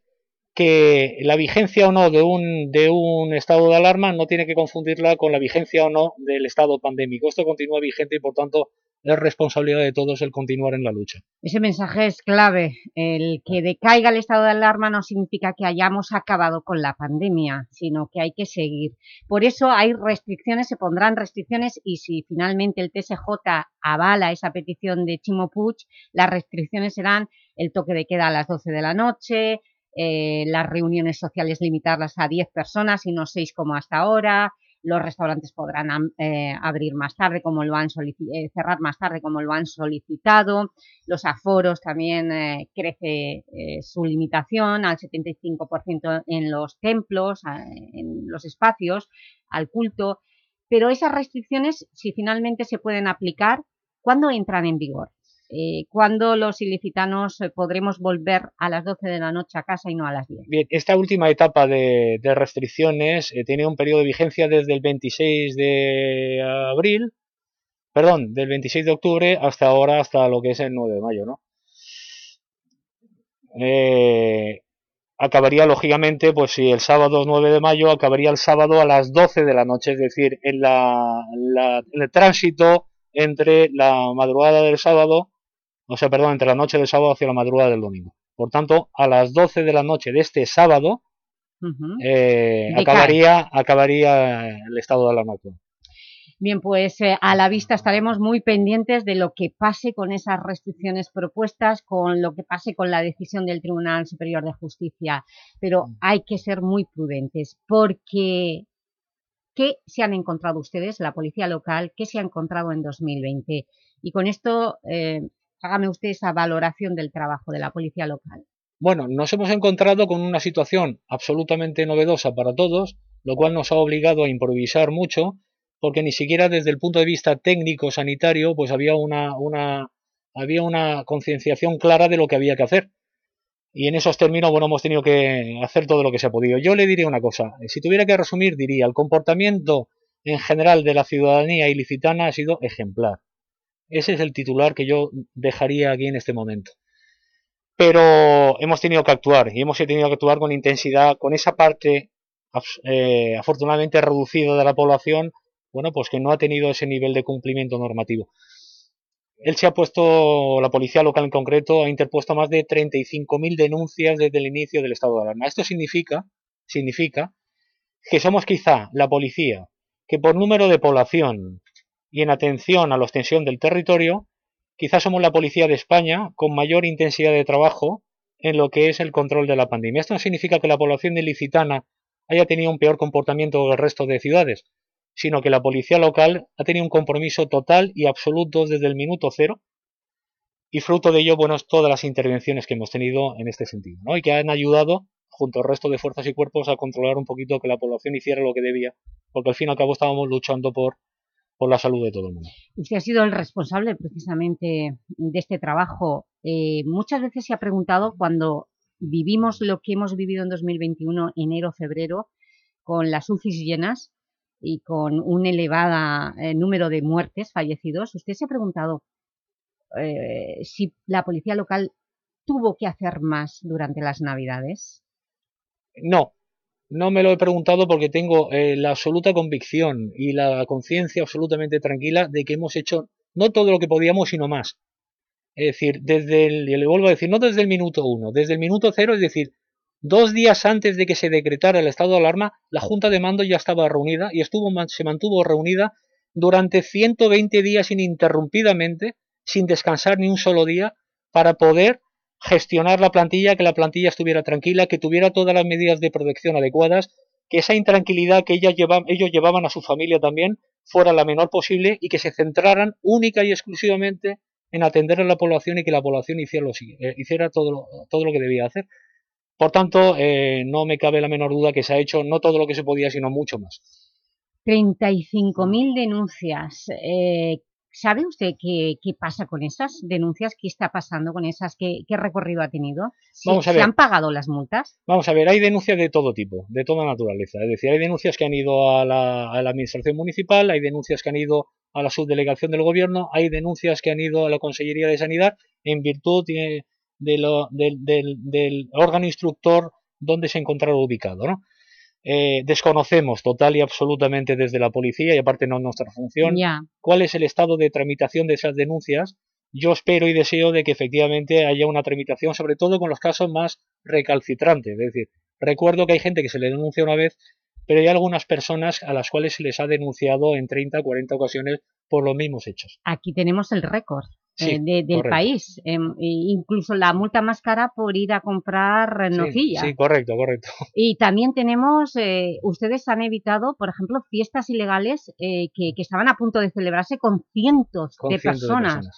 [SPEAKER 20] que la vigencia o no de un, de un estado de alarma no tiene que confundirla con la vigencia o no del estado pandémico. Esto continúa vigente y por tanto es responsabilidad de todos el continuar en la lucha.
[SPEAKER 2] Ese mensaje es clave. El que decaiga el estado de alarma no significa que hayamos acabado con la pandemia, sino que hay que seguir. Por eso hay restricciones, se pondrán restricciones y si finalmente el TSJ avala esa petición de Chimo Puig, las restricciones serán el toque de queda a las 12 de la noche, eh, las reuniones sociales limitarlas a 10 personas y no 6 como hasta ahora, los restaurantes podrán eh, abrir más tarde, como lo han eh, cerrar más tarde como lo han solicitado, los aforos también crece su limitación al 75% en los templos, en los espacios, al culto, pero esas restricciones, si finalmente se pueden aplicar, ¿cuándo entran en vigor? Eh, ¿cuándo los ilicitanos eh, podremos volver a las 12 de la noche a casa y no a las 10?
[SPEAKER 20] Bien, esta última etapa de, restricciones eh, tiene un periodo de vigencia desde el 26 de abril, perdón, del 26 de octubre hasta ahora, hasta lo que es el 9 de mayo, ¿no? Eh, acabaría lógicamente, pues si el sábado 9 de mayo, acabaría el sábado a las 12 de la noche, es decir, en, la, el tránsito entre la madrugada del sábado o sea, perdón, entre la noche del sábado hacia la madrugada del domingo. Por tanto, a las 12 de la noche de este sábado eh, acabaría, acabaría el estado de alarma actual.
[SPEAKER 2] Bien, pues eh, a la vista estaremos muy pendientes de lo que pase con esas restricciones propuestas, con lo que pase con la decisión del Tribunal Superior de Justicia, pero mm. hay que ser muy prudentes porque ¿qué se han encontrado ustedes, la policía local, qué se ha encontrado en 2020? Y con esto eh, hágame usted esa valoración del trabajo de la policía local.
[SPEAKER 20] Bueno, nos hemos encontrado con una situación absolutamente novedosa para todos, lo cual nos ha obligado a improvisar mucho, porque ni siquiera desde el punto de vista técnico-sanitario pues había una, concienciación clara de lo que había que hacer. y en esos términos, bueno, hemos tenido que hacer todo lo que se ha podido. Yo le diría una cosa, eh, si tuviera que resumir, diría, el comportamiento en general de la ciudadanía ilicitana ha sido ejemplar. Ese es el titular que yo dejaría aquí en este momento. Pero hemos tenido que actuar y hemos tenido que actuar con intensidad, con esa parte eh, afortunadamente reducida de la población, bueno, pues que no ha tenido ese nivel de cumplimiento normativo. Él se ha puesto, la policía local en concreto, ha interpuesto más de 35.000 denuncias desde el inicio del estado de alarma. Esto significa, significa que somos quizá la policía que por número de población y en atención a la extensión del territorio, quizás somos la policía de España con mayor intensidad de trabajo en lo que es el control de la pandemia. Esto no significa que la población ilicitana haya tenido un peor comportamiento que el resto de ciudades, sino que la policía local ha tenido un compromiso total y absoluto desde el minuto cero y fruto de ello, bueno, todas las intervenciones que hemos tenido en este sentido, ¿no? Y que han ayudado, junto al resto de fuerzas y cuerpos, a controlar un poquito que la población hiciera lo que debía, porque al fin y al cabo estábamos luchando por, por la salud de todo el mundo.
[SPEAKER 2] Usted ha sido el responsable precisamente de este trabajo. Eh, muchas veces se ha preguntado cuando vivimos lo que hemos vivido en 2021, enero, febrero, con las UCIs llenas, y con un elevado eh, número de muertes, fallecidos, ¿usted se ha preguntado eh, si la policía local tuvo que hacer más durante las Navidades?
[SPEAKER 20] No, no me lo he preguntado porque tengo eh, la absoluta convicción y la conciencia absolutamente tranquila de que hemos hecho no todo lo que podíamos, sino más. Es decir, desde el, y le vuelvo a decir, no desde el minuto uno, desde el minuto cero, es decir, Dos días antes de que se decretara el estado de alarma, la Junta de Mando ya estaba reunida y estuvo, se mantuvo reunida durante 120 días ininterrumpidamente, sin descansar ni un solo día, para poder gestionar la plantilla, que la plantilla estuviera tranquila, que tuviera todas las medidas de protección adecuadas, que esa intranquilidad que ellos llevaban a su familia también fuera la menor posible y que se centraran única y exclusivamente en atender a la población y que la población hiciera, lo, eh, hiciera todo, todo lo que debía hacer. Por tanto, eh, no me cabe la menor duda que se ha hecho no todo lo que se podía, sino mucho más.
[SPEAKER 2] 35.000 denuncias. Eh, ¿Sabe usted qué, pasa con esas denuncias? ¿Qué está pasando con esas? ¿Qué, recorrido ha tenido? ¿Se han pagado las multas?
[SPEAKER 20] Vamos a ver, hay denuncias de todo tipo, de toda naturaleza. Es decir, hay denuncias que han ido a la, a la Administración Municipal, hay denuncias que han ido a la subdelegación del Gobierno, hay denuncias que han ido a la Consellería de Sanidad en virtud de, del, órgano instructor donde se encontraba ubicado. ¿no? Eh, desconocemos total y absolutamente desde la policía, y aparte no es nuestra función, cuál es el estado de tramitación de esas denuncias. Yo espero y deseo de que efectivamente haya una tramitación, sobre todo con los casos más recalcitrantes. Es decir, recuerdo que hay gente que se le denuncia una vez, pero hay algunas personas a las cuales se les ha denunciado en 30 o 40 ocasiones por los mismos hechos.
[SPEAKER 2] Aquí tenemos el récord. Eh, del país, em, incluso la multa más cara por ir a comprar nocilla.
[SPEAKER 20] Sí, correcto, correcto. [laughs]
[SPEAKER 2] Y también tenemos, eh, ustedes han evitado, por ejemplo, fiestas ilegales eh, que, estaban a punto de celebrarse con cientos, de, personas.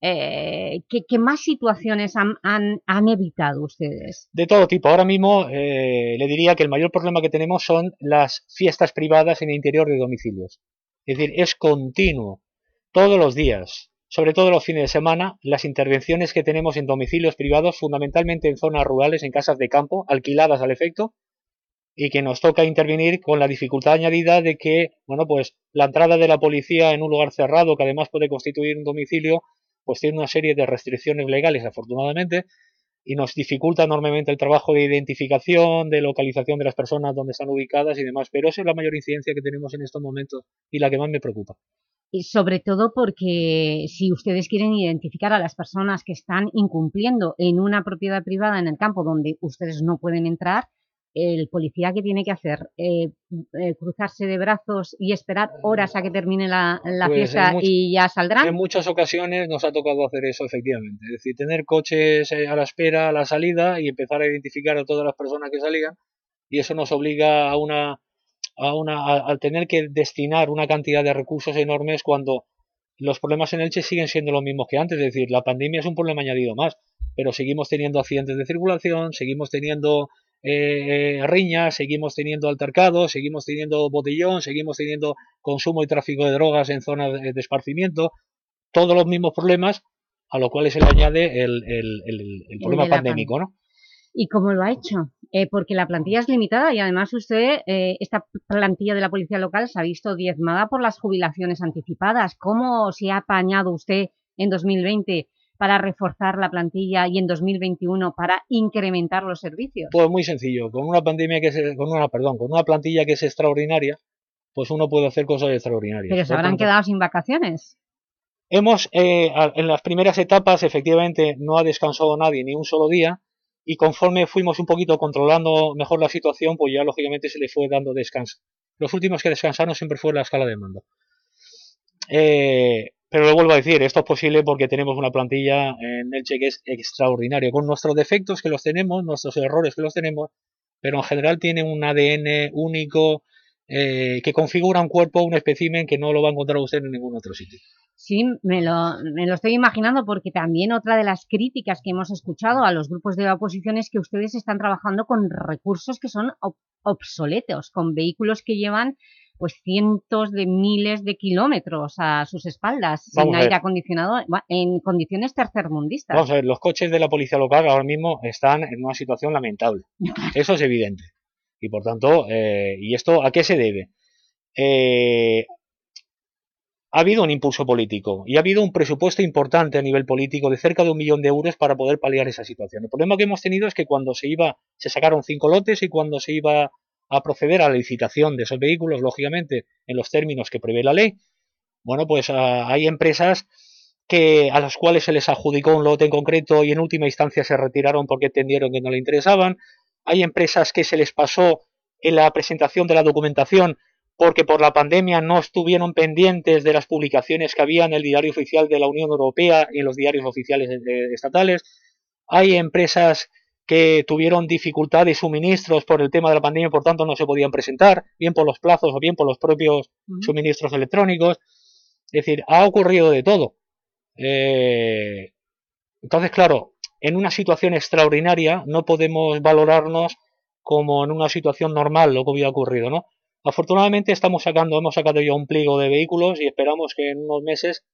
[SPEAKER 2] ¿qué, más situaciones han, han, evitado ustedes?
[SPEAKER 20] De todo tipo. Ahora mismo le diría que el mayor problema que tenemos son las fiestas privadas en el interior de domicilios. Es decir, es continuo, todos los días sobre todo los fines de semana, las intervenciones que tenemos en domicilios privados, fundamentalmente en zonas rurales, en casas de campo, alquiladas al efecto, y que nos toca intervenir con la dificultad añadida de que, bueno, pues la entrada de la policía en un lugar cerrado, que además puede constituir un domicilio, pues tiene una serie de restricciones legales, afortunadamente, y nos dificulta enormemente el trabajo de identificación, de localización de las personas donde están ubicadas y demás. Pero esa es la mayor incidencia que tenemos en estos momentos y la que más me preocupa
[SPEAKER 2] y sobre todo porque si ustedes quieren identificar a las personas que están incumpliendo en una propiedad privada en el campo donde ustedes no pueden entrar, el policía que tiene que hacer, eh, eh, cruzarse de brazos y esperar horas a que termine la, la pues fiesta y ya saldrán.
[SPEAKER 20] En muchas ocasiones nos ha tocado hacer eso efectivamente, es decir, tener coches eh, a la espera a la salida y empezar a identificar a todas las personas que salían y eso nos obliga a una a una, al tener que destinar una cantidad de recursos enormes cuando los problemas en Elche siguen siendo los mismos que antes, es decir, la pandemia es un problema añadido más, pero seguimos teniendo accidentes de circulación, seguimos teniendo eh, riñas, seguimos teniendo altercados, seguimos teniendo botellón, seguimos teniendo consumo y tráfico de drogas en zonas de, esparcimiento, todos los mismos problemas a lo cual se le añade el, el, el, problema pandémico, ¿no?
[SPEAKER 2] ¿Y cómo lo ha hecho? Eh, porque la plantilla es limitada y además usted, eh, esta plantilla de la policía local se ha visto diezmada por las jubilaciones anticipadas. ¿Cómo se ha apañado usted en 2020 para reforzar la plantilla y en 2021 para incrementar los servicios?
[SPEAKER 20] Pues muy sencillo, con una pandemia que es, con una, perdón, con una plantilla que es extraordinaria, pues uno puede hacer cosas extraordinarias.
[SPEAKER 2] Pero se habrán quedado sin vacaciones.
[SPEAKER 20] Hemos, eh, en las primeras etapas, efectivamente, no ha descansado nadie ni un solo día, y conforme fuimos un poquito controlando mejor la situación, pues ya lógicamente se le fue dando descanso. Los últimos que descansaron siempre fue la escala de mando. Eh, pero lo vuelvo a decir, esto es posible porque tenemos una plantilla en Elche que es extraordinaria, con nuestros defectos que los tenemos, nuestros errores que los tenemos, pero en general tiene un ADN único eh, que configura un cuerpo, un espécimen que no lo va a encontrar usted en ningún otro sitio.
[SPEAKER 2] Sí, me lo, estoy imaginando porque también otra de las críticas que hemos escuchado a los grupos de oposición es que ustedes están trabajando con recursos que son obsoletos, con vehículos que llevan pues cientos de miles de kilómetros a sus espaldas sin aire acondicionado en condiciones tercermundistas.
[SPEAKER 20] Vamos a ver, los coches de la policía local ahora mismo están en una situación lamentable. [laughs] Eso es evidente. Y por tanto, eh, ¿y esto a qué se debe? Eh, ha habido un impulso político y ha habido un presupuesto importante a nivel político de cerca de un millón de euros para poder paliar esa situación. El problema que hemos tenido es que cuando se iba, se sacaron cinco lotes y cuando se iba a proceder a la licitación de esos vehículos, lógicamente en los términos que prevé la ley, bueno, pues ah, hay empresas que a las cuales se les adjudicó un lote en concreto y en última instancia se retiraron porque entendieron que no le interesaban. Hay empresas que se les pasó en la presentación de la documentación porque por la pandemia no estuvieron pendientes de las publicaciones que había en el diario oficial de la Unión Europea y en los diarios oficiales estatales. Hay empresas que tuvieron dificultad de suministros por el tema de la pandemia, por tanto no se podían presentar, bien por los plazos o bien por los propios suministros electrónicos. Es decir, ha ocurrido de todo. Eh, entonces, claro, en una situación extraordinaria no podemos valorarnos como en una situación normal lo que hubiera ocurrido, ¿no? Afortunadamente estamos sacando, hemos sacado ya un pliego de vehículos y esperamos que en unos meses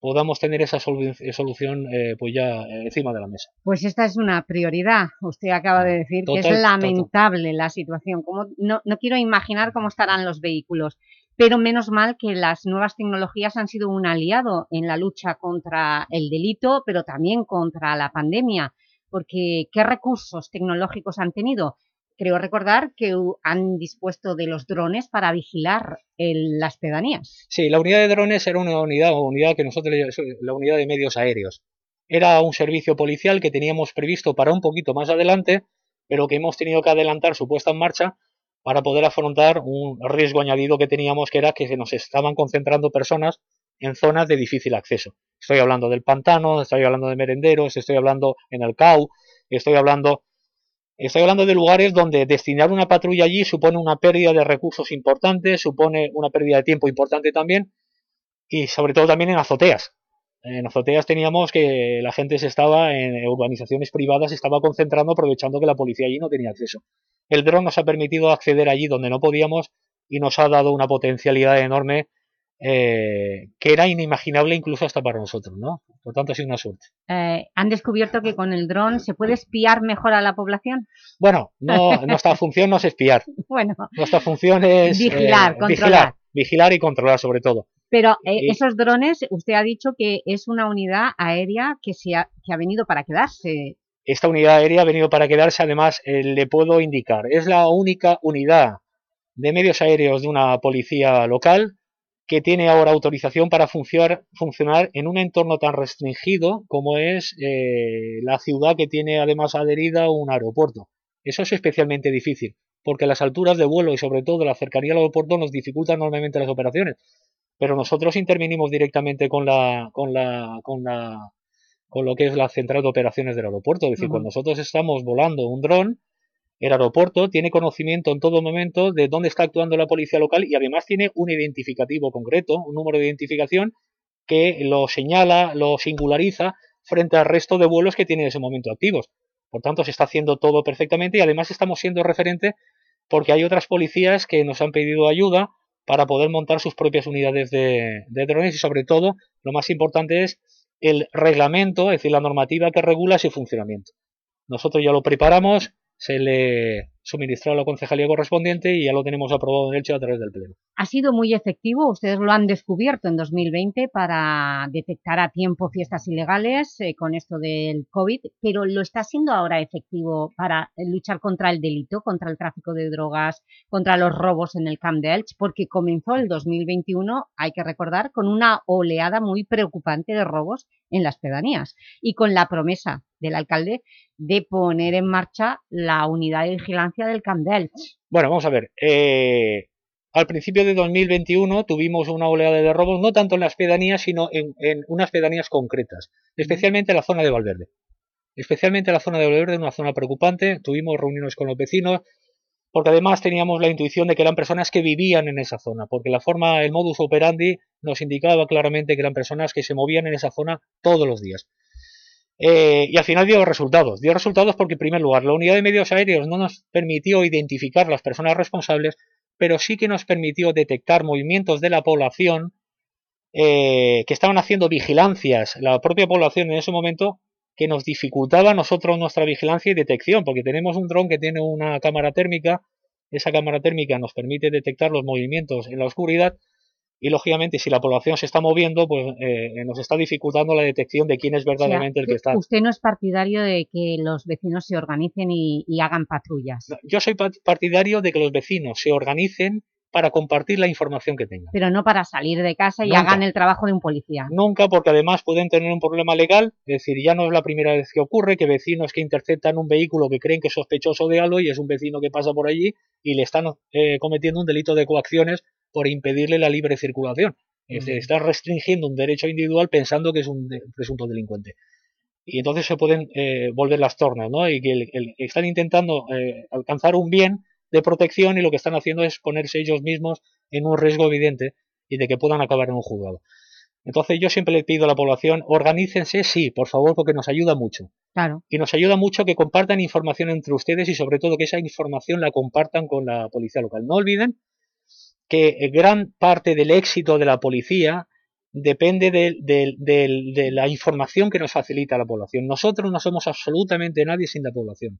[SPEAKER 20] podamos tener esa solución eh, pues ya eh, encima de la mesa.
[SPEAKER 2] Pues esta es una prioridad. Usted acaba de decir que es lamentable la situación. Como, no, no quiero imaginar cómo estarán los vehículos, pero menos mal que las nuevas tecnologías han sido un aliado en la lucha contra el delito, pero también contra la pandemia, porque ¿qué recursos tecnológicos han tenido? Creo recordar que han dispuesto de los drones para vigilar las pedanías.
[SPEAKER 20] Sí, la unidad de drones era una unidad, unidad que nosotros la unidad de medios aéreos. Era un servicio policial que teníamos previsto para un poquito más adelante, pero que hemos tenido que adelantar su puesta en marcha para poder afrontar un riesgo añadido que teníamos, que era que se nos estaban concentrando personas en zonas de difícil acceso. Estoy hablando del pantano, estoy hablando de merenderos, estoy hablando en el CAU, estoy hablando Estoy hablando de lugares donde destinar una patrulla allí supone una pérdida de recursos importante, supone una pérdida de tiempo importante también y sobre todo también en azoteas. En azoteas teníamos que la gente se estaba en urbanizaciones privadas, se estaba concentrando aprovechando que la policía allí no tenía acceso. El dron nos ha permitido acceder allí donde no podíamos y nos ha dado una potencialidad enorme eh, que era inimaginable incluso hasta para nosotros, ¿no? Por tanto, ha sido una suerte.
[SPEAKER 2] Eh, ¿Han descubierto que con el dron se puede espiar mejor a la población?
[SPEAKER 20] Bueno, no, [laughs] nuestra función no es espiar.
[SPEAKER 2] bueno.
[SPEAKER 20] Nuestra función es...
[SPEAKER 2] Eh, vigilar, controlar.
[SPEAKER 20] Vigilar, y controlar sobre todo.
[SPEAKER 2] Pero esos drones, usted ha dicho que es una unidad aérea que, se ha, que ha venido para quedarse.
[SPEAKER 20] Esta unidad aérea ha venido para quedarse, además le puedo indicar, es la única unidad de medios aéreos de una policía local que tiene ahora autorización para funcionar, funcionar en un entorno tan restringido como es eh, la ciudad que tiene además adherida un aeropuerto. Eso es especialmente difícil, porque las alturas de vuelo y sobre todo la cercanía al aeropuerto nos dificultan enormemente las operaciones. Pero nosotros intervenimos directamente con la, con la, con la, con lo que es la central de operaciones del aeropuerto. Es decir, cuando nosotros estamos volando un dron, el aeropuerto tiene conocimiento en todo momento de dónde está actuando la policía local y además tiene un identificativo concreto, un número de identificación que lo señala, lo singulariza frente al resto de vuelos que tiene en ese momento activos. Por tanto, se está haciendo todo perfectamente y además estamos siendo referente porque hay otras policías que nos han pedido ayuda para poder montar sus propias unidades de, de drones y sobre todo, lo más importante es el reglamento, es decir, la normativa que regula su funcionamiento. Nosotros ya lo preparamos, se le suministró a la concejalía correspondiente y ya lo tenemos aprobado en Elche a través del Pleno.
[SPEAKER 2] Ha sido muy efectivo, ustedes lo han descubierto en 2020 para detectar a tiempo fiestas ilegales eh, con esto del COVID, pero ¿lo está siendo ahora efectivo para luchar contra el delito, contra el tráfico de drogas, contra los robos en el Camp de Elche? Porque comenzó el 2021, hay que recordar, con una oleada muy preocupante de robos en las pedanías y con la promesa del alcalde de poner en marcha la unidad de vigilancia del Elche.
[SPEAKER 20] Bueno, vamos a ver. Eh, al principio de 2021 tuvimos una oleada de robos, no tanto en las pedanías, sino en, en unas pedanías concretas, especialmente en la zona de Valverde. Especialmente en la zona de Valverde, una zona preocupante. Tuvimos reuniones con los vecinos, porque además teníamos la intuición de que eran personas que vivían en esa zona, porque la forma, el modus operandi nos indicaba claramente que eran personas que se movían en esa zona todos los días. Eh, y al final dio resultados. Dio resultados porque, en primer lugar, la unidad de medios aéreos no nos permitió identificar las personas responsables, pero sí que nos permitió detectar movimientos de la población eh, que estaban haciendo vigilancias, la propia población en ese momento, que nos dificultaba a nosotros nuestra vigilancia y detección, porque tenemos un dron que tiene una cámara térmica, esa cámara térmica nos permite detectar los movimientos en la oscuridad, y lógicamente si la población se está moviendo, pues eh, nos está dificultando la detección de quién es verdaderamente
[SPEAKER 2] O sea,
[SPEAKER 20] el que está.
[SPEAKER 2] Usted no es partidario de que los vecinos se organicen y, y hagan patrullas,
[SPEAKER 20] Yo soy pa- partidario de que los vecinos se organicen para compartir la información que tengan.
[SPEAKER 2] pero no para salir de casa y
[SPEAKER 20] Nunca.
[SPEAKER 2] hagan el trabajo de un policía.
[SPEAKER 20] Nunca, porque además pueden tener un problema legal, es decir, ya no es la primera vez que ocurre que vecinos que interceptan un vehículo que creen que es sospechoso de algo y es un vecino que pasa por allí y le están eh, cometiendo un delito de coacciones por impedirle la libre circulación. Es decir, están restringiendo un derecho individual pensando que es un presunto delincuente. Y entonces se pueden eh, volver las tornas, ¿no? Y que el- el- están intentando eh, alcanzar un bien de protección y lo que están haciendo es ponerse ellos mismos en un riesgo evidente y de que puedan acabar en un juzgado. Entonces yo siempre le pido a la población, organícense, sí, por favor, porque nos ayuda mucho.
[SPEAKER 2] Claro.
[SPEAKER 20] Y nos ayuda mucho que compartan información entre ustedes y sobre todo que esa información la compartan con la policía local. No olviden que gran parte del éxito de la policía depende de, de- de- de la información que nos facilita la población. Nosotros no somos absolutamente nadie sin la población.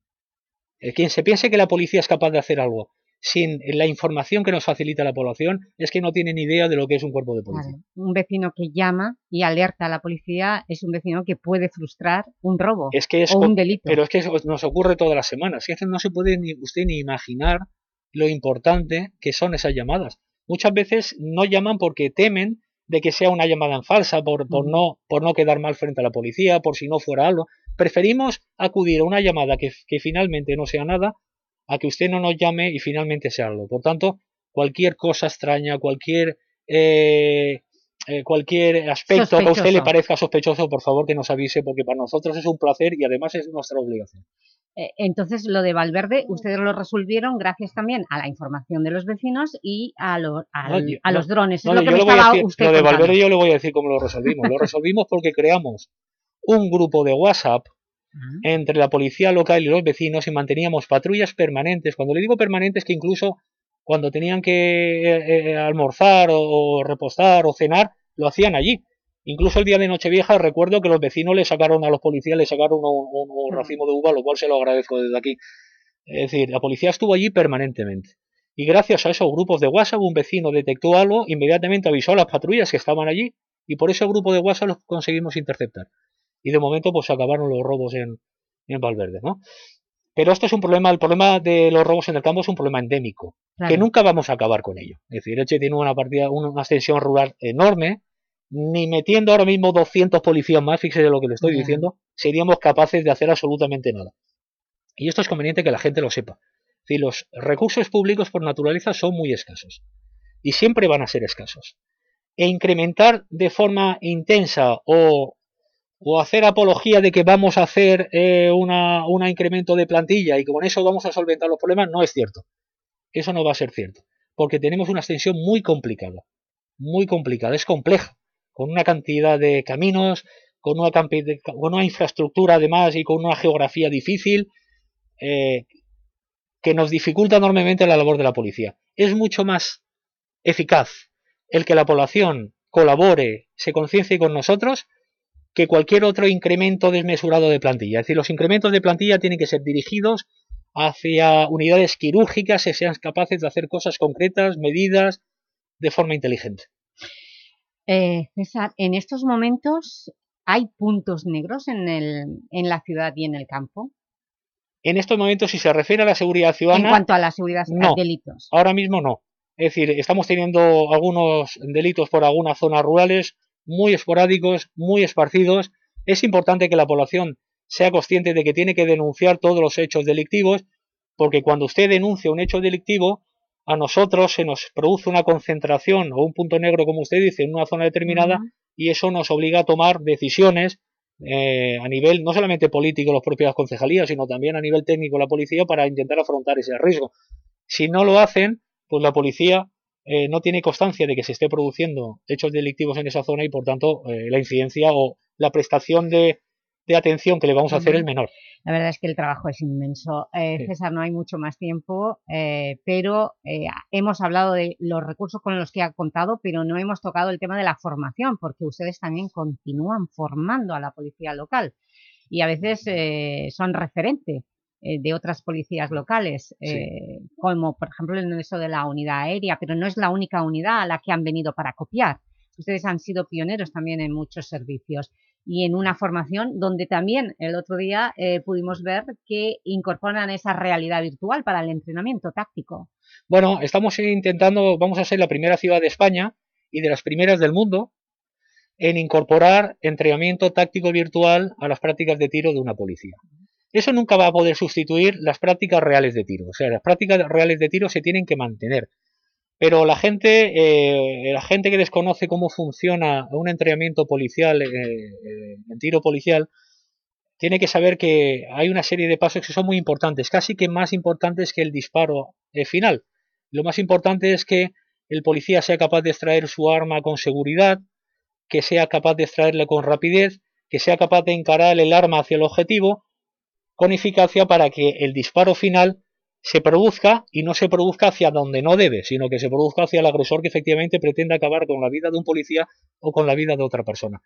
[SPEAKER 20] Quien se piense que la policía es capaz de hacer algo sin la información que nos facilita la población es que no tiene ni idea de lo que es un cuerpo de policía.
[SPEAKER 2] Un vecino que llama y alerta a la policía es un vecino que puede frustrar un robo
[SPEAKER 20] Es que es
[SPEAKER 2] o un delito.
[SPEAKER 20] Pero es que eso nos ocurre todas las semanas. No se puede ni usted ni imaginar lo importante que son esas llamadas. Muchas veces no llaman porque temen de que sea una llamada en falsa, por, por, no, por no quedar mal frente a la policía, por si no fuera algo. Preferimos acudir a una llamada que, que finalmente no sea nada, a que usted no nos llame y finalmente sea algo. Por tanto, cualquier cosa extraña, cualquier eh, eh, cualquier aspecto que a usted le parezca sospechoso, por favor que nos avise, porque para nosotros es un placer y además es nuestra obligación.
[SPEAKER 2] Eh, Entonces, lo de Valverde, ustedes lo resolvieron gracias también a la información de los vecinos y a, lo- al-
[SPEAKER 20] No, yo-
[SPEAKER 2] a los drones.
[SPEAKER 20] no,
[SPEAKER 2] es lo
[SPEAKER 20] yo
[SPEAKER 2] me estaba
[SPEAKER 20] decir-
[SPEAKER 2] usted
[SPEAKER 20] lo de
[SPEAKER 2] contando.
[SPEAKER 20] Valverde yo le voy a decir cómo lo resolvimos. Lo resolvimos porque creamos un grupo de WhatsApp entre la policía local y los vecinos y manteníamos patrullas permanentes. Cuando le digo permanentes, que incluso cuando tenían que eh, eh, almorzar o, o repostar o cenar, lo hacían allí. Incluso el día de Nochevieja recuerdo que los vecinos le sacaron a los policías, le sacaron un, un- un racimo de uva, lo cual se lo agradezco desde aquí. Es decir, la policía estuvo allí permanentemente. Y gracias a esos grupos de WhatsApp, un vecino detectó algo, inmediatamente avisó a las patrullas que estaban allí y por ese grupo de WhatsApp los conseguimos interceptar. Y de momento pues acabaron los robos en, en Valverde, ¿no? Pero esto es un problema, el problema de los robos en el campo es un problema endémico,
[SPEAKER 2] Claro.
[SPEAKER 20] que nunca vamos a acabar con ello. Es decir, Elche tiene una partida, una una extensión rural enorme, ni metiendo ahora mismo 200 policías más, fíjese lo que le estoy diciendo, seríamos capaces de hacer absolutamente nada. Y esto es conveniente que la gente lo sepa. Decir, los recursos públicos por naturaleza son muy escasos y siempre van a ser escasos. E incrementar de forma intensa o, o hacer apología de que vamos a hacer eh, una, un incremento de plantilla y que con eso vamos a solventar los problemas no es cierto. Eso no va a ser cierto, porque tenemos una extensión muy complicada, muy complicada, es compleja, con una cantidad de caminos, con una, infraestructura además y con una geografía difícil eh, que nos dificulta enormemente la labor de la policía. Es mucho más eficaz el que la población colabore, se conciencie con nosotros, que cualquier otro incremento desmesurado de plantilla. Es decir, los incrementos de plantilla tienen que ser dirigidos hacia unidades quirúrgicas que sean capaces de hacer cosas concretas, medidas, de forma inteligente.
[SPEAKER 2] Eh, César, en estos momentos hay puntos negros en, el, en la ciudad y en el campo.
[SPEAKER 20] En estos momentos, si se refiere a la seguridad ciudadana...
[SPEAKER 2] En cuanto a la seguridad
[SPEAKER 20] no,
[SPEAKER 2] delitos.
[SPEAKER 20] ahora mismo no. Es decir, estamos teniendo algunos delitos por algunas zonas rurales muy esporádicos, muy esparcidos. Es importante que la población sea consciente de que tiene que denunciar todos los hechos delictivos, porque cuando usted denuncia un hecho delictivo, a nosotros se nos produce una concentración o un punto negro, como usted dice, en una zona determinada, y eso nos obliga a tomar decisiones eh, a nivel no solamente político, las propias concejalías, sino también a nivel técnico la policía para intentar afrontar ese riesgo. Si no lo hacen, pues la policía eh, no tiene constancia de que se esté produciendo hechos delictivos en esa zona y por tanto eh, la incidencia o la prestación de, de atención que le vamos a hacer es menor.
[SPEAKER 2] La verdad es que el trabajo es inmenso. Eh,
[SPEAKER 20] Sí.
[SPEAKER 2] César, no hay mucho más tiempo, eh, pero eh, hemos hablado de los recursos con los que ha contado, pero no hemos tocado el tema de la formación, porque ustedes también continúan formando a la policía local y a veces son referente de otras policías locales, como por ejemplo en eso de la unidad aérea, pero no es la única unidad a la que han venido para copiar. Ustedes han sido pioneros también en muchos servicios y en una formación donde también el otro día eh, pudimos ver que incorporan esa realidad virtual para el entrenamiento táctico.
[SPEAKER 20] Bueno, estamos intentando, vamos a ser la primera ciudad de España y de las primeras del mundo en incorporar entrenamiento táctico virtual a las prácticas de tiro de una policía. Eso nunca va a poder sustituir las prácticas reales de tiro. O sea, las prácticas reales de tiro se tienen que mantener. Pero la gente, eh, la gente que desconoce cómo funciona un entrenamiento policial, eh, eh, en tiro policial, tiene que saber que hay una serie de pasos que son muy importantes, casi que más importantes que el disparo eh, final. Lo más importante es que el policía sea capaz de extraer su arma con seguridad, que sea capaz de extraerla con rapidez, que sea capaz de encarar el arma hacia el objetivo con eficacia para que el disparo final se produzca y no se produzca hacia donde no debe, sino que se produzca hacia el agresor que efectivamente pretende acabar con la vida de un policía o con la vida de otra persona.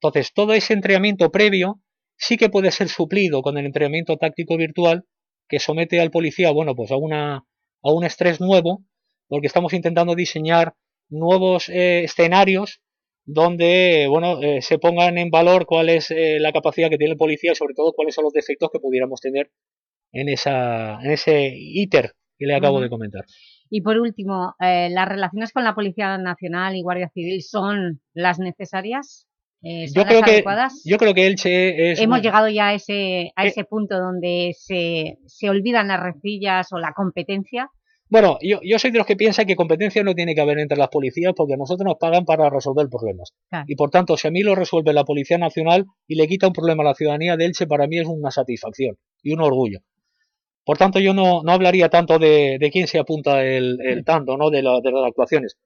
[SPEAKER 20] Entonces, todo ese entrenamiento previo sí que puede ser suplido con el entrenamiento táctico virtual que somete al policía, bueno, pues a una a un estrés nuevo, porque estamos intentando diseñar nuevos eh, escenarios donde bueno eh, se pongan en valor cuál es eh, la capacidad que tiene el policía y sobre todo cuáles son los defectos que pudiéramos tener en esa en ese íter que le acabo de comentar.
[SPEAKER 2] Y por último, eh, ¿las relaciones con la Policía Nacional y Guardia Civil son las necesarias? Eh,
[SPEAKER 20] Yo
[SPEAKER 2] ¿Son
[SPEAKER 20] creo
[SPEAKER 2] las
[SPEAKER 20] que
[SPEAKER 2] adecuadas?
[SPEAKER 20] yo creo que Elche es
[SPEAKER 2] Hemos
[SPEAKER 20] un-
[SPEAKER 2] llegado ya a ese, a
[SPEAKER 20] Eh,
[SPEAKER 2] ese punto donde se, se olvidan las rencillas o la competencia.
[SPEAKER 20] Bueno, yo, yo soy de los que piensa que competencia no tiene que haber entre las policías porque a nosotros nos pagan para resolver problemas. Y por tanto, si a mí lo resuelve la Policía Nacional y le quita un problema a la ciudadanía de Elche, para mí es una satisfacción y un orgullo. Por tanto, yo no, no hablaría tanto de, de quién se apunta el, el tanto, ¿no? De, la- de las actuaciones.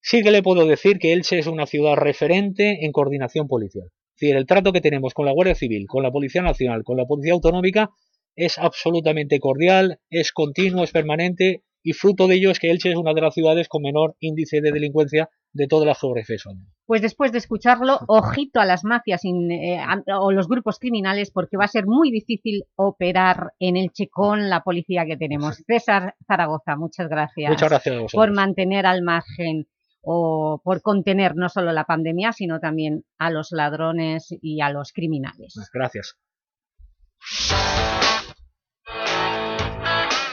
[SPEAKER 20] Sí que le puedo decir que Elche es una ciudad referente en coordinación policial. Es decir, el trato que tenemos con la Guardia Civil, con la Policía Nacional, con la Policía Autonómica es absolutamente cordial, es continuo, es permanente y fruto de ello es que Elche es una de las ciudades con menor índice de delincuencia de toda la geografía española.
[SPEAKER 2] Pues después de escucharlo, ojito a las mafias in- eh, a- o los grupos criminales porque va a ser muy difícil operar en Elche con la policía que tenemos. César Zaragoza, muchas gracias.
[SPEAKER 20] Muchas gracias a
[SPEAKER 2] por mantener al margen o por contener no solo la pandemia, sino también a los ladrones y a los criminales.
[SPEAKER 20] Gracias.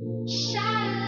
[SPEAKER 13] Shine.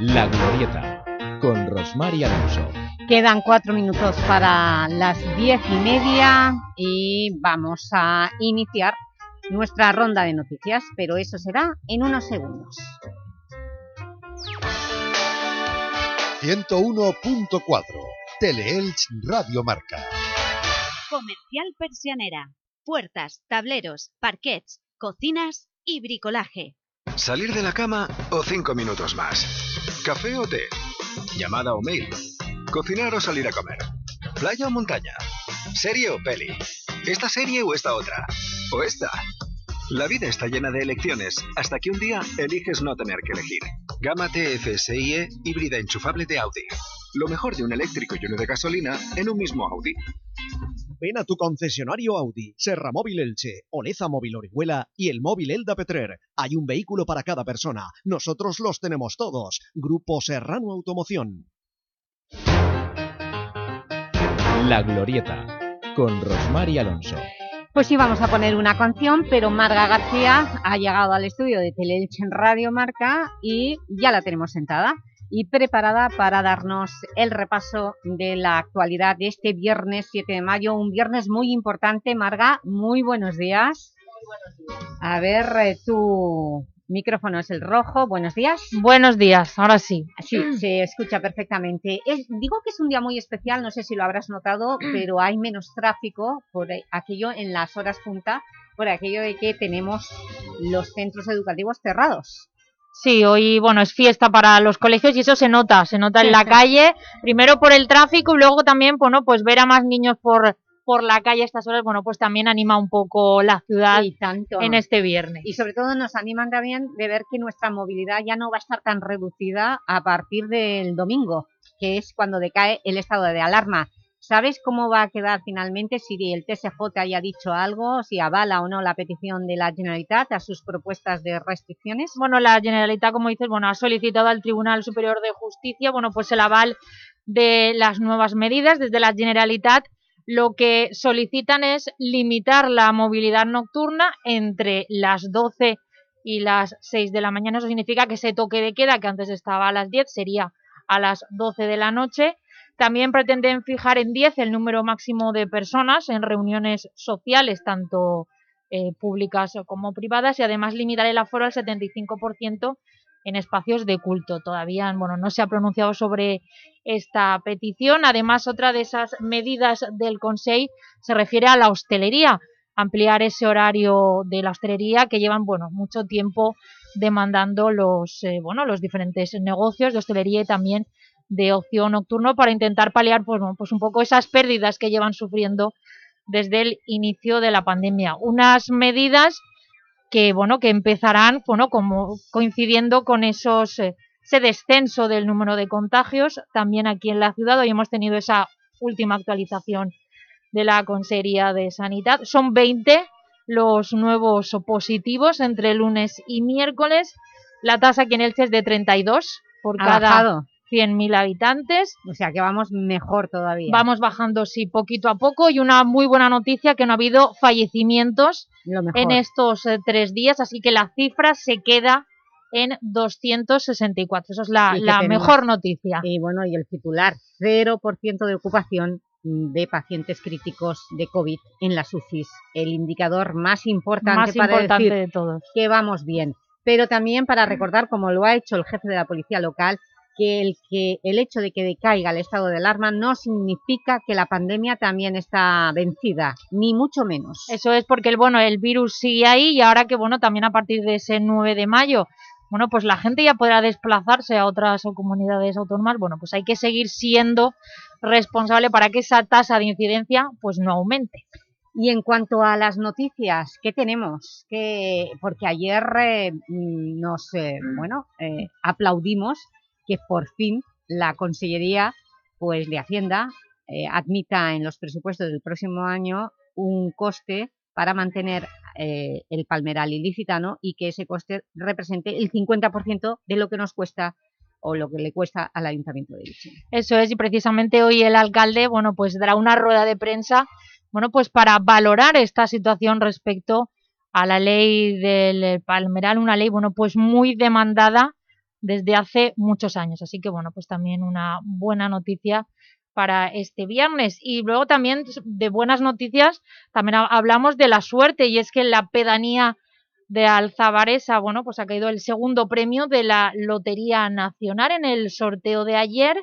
[SPEAKER 14] La Glorieta, con Rosmar y Alonso.
[SPEAKER 2] Quedan cuatro minutos para las diez y media y vamos a iniciar nuestra ronda de noticias, pero eso será en unos segundos.
[SPEAKER 1] 101.4 Teleelch Radio Marca.
[SPEAKER 13] Comercial Persianera. Puertas, tableros, parquets, cocinas y bricolaje.
[SPEAKER 21] ¿Salir de la cama o cinco minutos más? ¿Café o té? ¿Llamada o mail? ¿Cocinar o salir a comer? ¿Playa o montaña? ¿Serie o peli? ¿Esta serie o esta otra? ¿O esta? La vida está llena de elecciones, hasta que un día eliges no tener que elegir. Gama TFSIe híbrida enchufable de Audi. Lo mejor de un eléctrico y uno de gasolina en un mismo Audi.
[SPEAKER 4] Ven a tu concesionario Audi, Serra Móvil Elche, Oleza Móvil Orihuela y el móvil Elda Petrer. Hay un vehículo para cada persona. Nosotros los tenemos todos. Grupo Serrano Automoción.
[SPEAKER 14] La Glorieta, con Rosmar y Alonso.
[SPEAKER 2] Pues sí, vamos a poner una canción, pero Marga García ha llegado al estudio de Teleelch en Radio Marca y ya la tenemos sentada y preparada para darnos el repaso de la actualidad de este viernes 7 de mayo, un viernes muy importante. Marga, muy buenos días. A ver, eh, tu micrófono es el rojo. Buenos días.
[SPEAKER 22] Buenos días, ahora sí.
[SPEAKER 2] Sí, se escucha perfectamente. Es- digo que es un día muy especial, no sé si lo habrás notado, [clears throat] pero hay menos tráfico por aquello en las horas punta, por aquello de que tenemos los centros educativos cerrados.
[SPEAKER 22] Sí, hoy bueno es fiesta para los colegios y eso se nota, se nota en la calle, primero por el tráfico y luego también bueno, pues ver a más niños por, por la calle a estas horas, bueno, pues también anima un poco la ciudad
[SPEAKER 2] tanto.
[SPEAKER 22] en este viernes.
[SPEAKER 2] Y sobre todo nos animan también de ver que nuestra movilidad ya no va a estar tan reducida a partir del domingo, que es cuando decae el estado de alarma. ¿Sabes cómo va a quedar finalmente si el TSJ haya dicho algo, si avala o no la petición de la Generalitat a sus propuestas de restricciones?
[SPEAKER 22] Bueno, la Generalitat, como dices, bueno, ha solicitado al Tribunal Superior de Justicia, bueno, pues el aval de las nuevas medidas desde la Generalitat. Lo que solicitan es limitar la movilidad nocturna entre las 12 y las 6 de la mañana. Eso significa que ese toque de queda, que antes estaba a las 10, sería a las 12 de la noche. También pretenden fijar en 10 el número máximo de personas en reuniones sociales, tanto eh, públicas como privadas, y además limitar el aforo al 75% en espacios de culto. Todavía bueno, no se ha pronunciado sobre esta petición. Además, otra de esas medidas del Consejo se refiere a la hostelería, ampliar ese horario de la hostelería que llevan bueno, mucho tiempo demandando los, eh, bueno, los diferentes negocios de hostelería y también de ocio nocturno para intentar paliar pues, bueno, pues un poco esas pérdidas que llevan sufriendo desde el inicio de la pandemia. Unas medidas que bueno que empezarán bueno como coincidiendo con esos eh, ese descenso del número de contagios también aquí en la ciudad hoy hemos tenido esa última actualización de la Consejería de Sanidad son 20 los nuevos positivos entre lunes y miércoles la tasa aquí en Elche es de 32 por
[SPEAKER 2] Ha
[SPEAKER 22] cada
[SPEAKER 2] bajado.
[SPEAKER 22] 100.000 habitantes.
[SPEAKER 2] O sea que vamos mejor todavía.
[SPEAKER 22] Vamos bajando, sí, poquito a poco. Y una muy buena noticia, que no ha habido fallecimientos en estos eh, tres días. Así que la cifra se queda en 264. Eso es la, mejor noticia.
[SPEAKER 2] Y bueno, y el titular, 0% de ocupación de pacientes críticos de COVID en las UCIs, el indicador más importante
[SPEAKER 22] Más
[SPEAKER 2] para
[SPEAKER 22] importante
[SPEAKER 2] decir
[SPEAKER 22] de todos.
[SPEAKER 2] que vamos bien. pero también para recordar, como lo ha hecho el jefe de la policía local, que el, que el hecho de que decaiga el estado de alarma no significa que la pandemia también está vencida, ni mucho menos.
[SPEAKER 22] Eso es porque el, bueno, el virus sigue ahí y ahora que bueno también a partir de ese 9 de mayo bueno, pues la gente ya podrá desplazarse a otras comunidades autónomas, bueno, pues hay que seguir siendo responsable para que esa tasa de incidencia pues no aumente.
[SPEAKER 2] Y en cuanto a las noticias, ¿qué tenemos? que Porque ayer eh, mm, nos eh, bueno, eh, aplaudimos que por fin la Consellería pues, de Hacienda admita en los presupuestos del próximo año un coste para mantener el palmeral ilicitano y que ese coste represente el 50% de lo que nos cuesta o lo que le cuesta al Ayuntamiento de Elche.
[SPEAKER 22] Eso es, y precisamente hoy el alcalde, bueno, pues dará una rueda de prensa, bueno, pues para valorar esta situación respecto a la ley del Palmeral, una ley, bueno, pues muy demandada desde hace muchos años, así que, bueno, pues también una buena noticia para este viernes. Y luego también de buenas noticias, también hablamos de la suerte, y es que la pedanía de Alzabaresa, bueno, pues ha caído el segundo premio de la Lotería Nacional en el sorteo de ayer,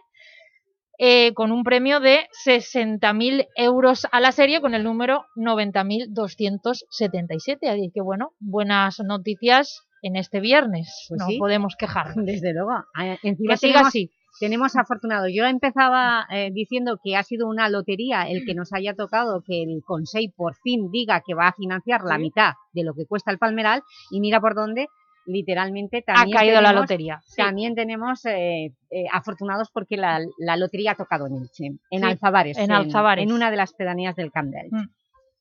[SPEAKER 22] eh, con un premio de 60.000 euros a la serie, con el número 90.277. Así que, bueno, buenas noticias en este viernes, pues no podemos quejar. [laughs]
[SPEAKER 2] Desde luego, encima siga así tenemos afortunado. Yo empezaba eh, diciendo que ha sido una lotería el que nos haya tocado que el Consejo por fin diga que va a financiar la mitad de lo que cuesta el Palmeral y mira por dónde literalmente también
[SPEAKER 22] ha caído la lotería.
[SPEAKER 2] También tenemos eh, eh, afortunados porque la, lotería ha tocado en Elche, en Alzabares,
[SPEAKER 22] en, Alzabares.
[SPEAKER 2] En, una de las pedanías del Camp mm.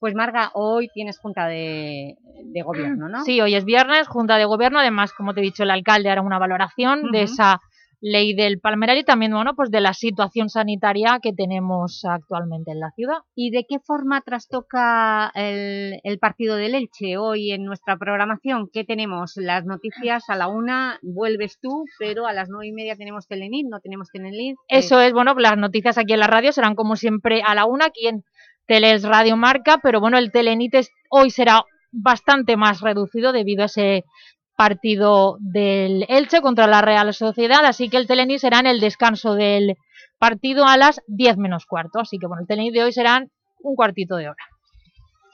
[SPEAKER 2] Pues Marga, hoy tienes Junta de, Gobierno, ¿no?
[SPEAKER 22] Sí, hoy es viernes, Junta de Gobierno, además, como te he dicho, el alcalde hará una valoración de esa ley del palmeral y también bueno, pues de la situación sanitaria que tenemos actualmente en la ciudad.
[SPEAKER 2] ¿Y de qué forma trastoca el, el partido del Elche hoy en nuestra programación? ¿Qué tenemos? Las noticias a la una, vuelves tú, pero a las nueve y media tenemos Telenit, no tenemos Telenit.
[SPEAKER 22] Eso es, bueno, las noticias aquí en la radio serán como siempre a la una, aquí en Teles Radio Marca, pero bueno, el Telenit hoy será bastante más reducido debido a ese partido del Elche contra la Real Sociedad, así que el Telenis será en el descanso del partido a las 10 menos cuarto, así que bueno, el Telenis de hoy serán un cuartito de hora.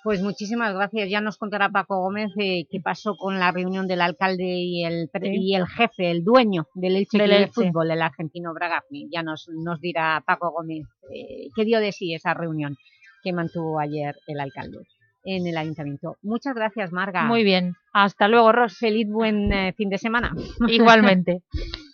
[SPEAKER 2] Pues muchísimas gracias. Ya nos contará Paco Gómez eh, qué pasó con la reunión del alcalde y el, y el jefe, el dueño del Elche de Fútbol, el argentino Bragafni. Ya nos, nos dirá Paco Gómez eh, qué dio de sí esa reunión que mantuvo ayer el alcalde en el Ayuntamiento. Muchas gracias, Marga.
[SPEAKER 22] Muy bien. Hasta luego, Ros.
[SPEAKER 2] Feliz buen eh, fin de semana. [laughs] [laughs]
[SPEAKER 22] Igualmente.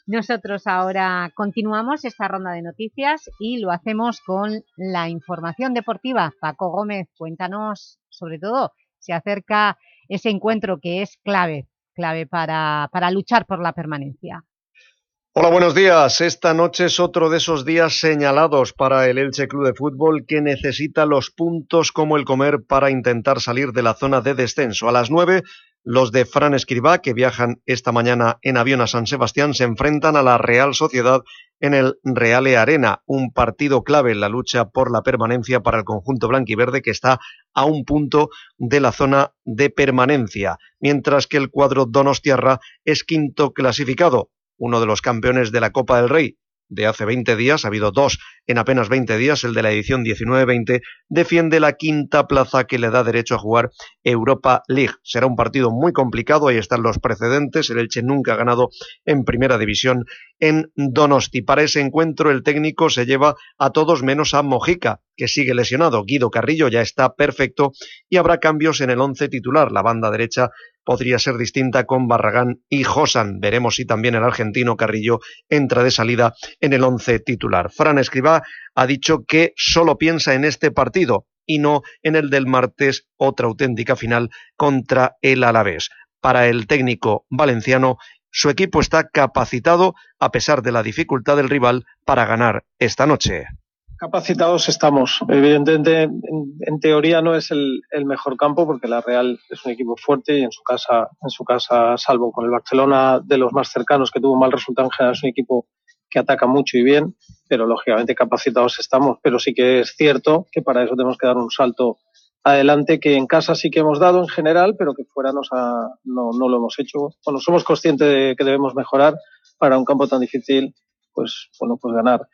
[SPEAKER 2] Nosotros ahora continuamos esta ronda de noticias y lo hacemos con la información deportiva. Paco Gómez, cuéntanos, sobre todo, se acerca ese encuentro que es clave, clave para, para luchar por la permanencia.
[SPEAKER 23] Hola, buenos días. Esta noche es otro de esos días señalados para el Elche Club de Fútbol que necesita los puntos como el comer para intentar salir de la zona de descenso. A las nueve, los de Fran Escribá, que viajan esta mañana en avión a San Sebastián, se enfrentan a la Real Sociedad en el Reale Arena, un partido clave en la lucha por la permanencia para el conjunto blanquiverde que está a un punto de la zona de permanencia, mientras que el cuadro Donostiarra es quinto clasificado uno de los campeones de la Copa del Rey de hace 20 días, ha habido dos en apenas 20 días, el de la edición 19-20, defiende la quinta plaza que le da derecho a jugar Europa League. Será un partido muy complicado, ahí están los precedentes, el Elche nunca ha ganado en primera división en Donosti. Para ese encuentro el técnico se lleva a todos menos a Mojica, que sigue lesionado. Guido Carrillo ya está perfecto y habrá cambios en el once titular. La banda derecha podría ser distinta con Barragán y Josan. Veremos si también el argentino Carrillo entra de salida en el once titular. Fran Escribá ha dicho que solo piensa en este partido y no en el del martes, otra auténtica final contra el Alavés. Para el técnico valenciano, su equipo está capacitado, a pesar de la dificultad del rival, para ganar esta noche.
[SPEAKER 24] Capacitados estamos. Evidentemente, en, teoría no es el, mejor campo porque la Real es un equipo fuerte y en su casa, en su casa, salvo con el Barcelona de los más cercanos que tuvo mal resultado en general, es un equipo que ataca mucho y bien, pero lógicamente capacitados estamos. Pero sí que es cierto que para eso tenemos que dar un salto adelante que en casa sí que hemos dado en general, pero que fuera nos no, no lo hemos hecho. Bueno, somos conscientes de que debemos mejorar para un campo tan difícil, pues bueno, pues ganar.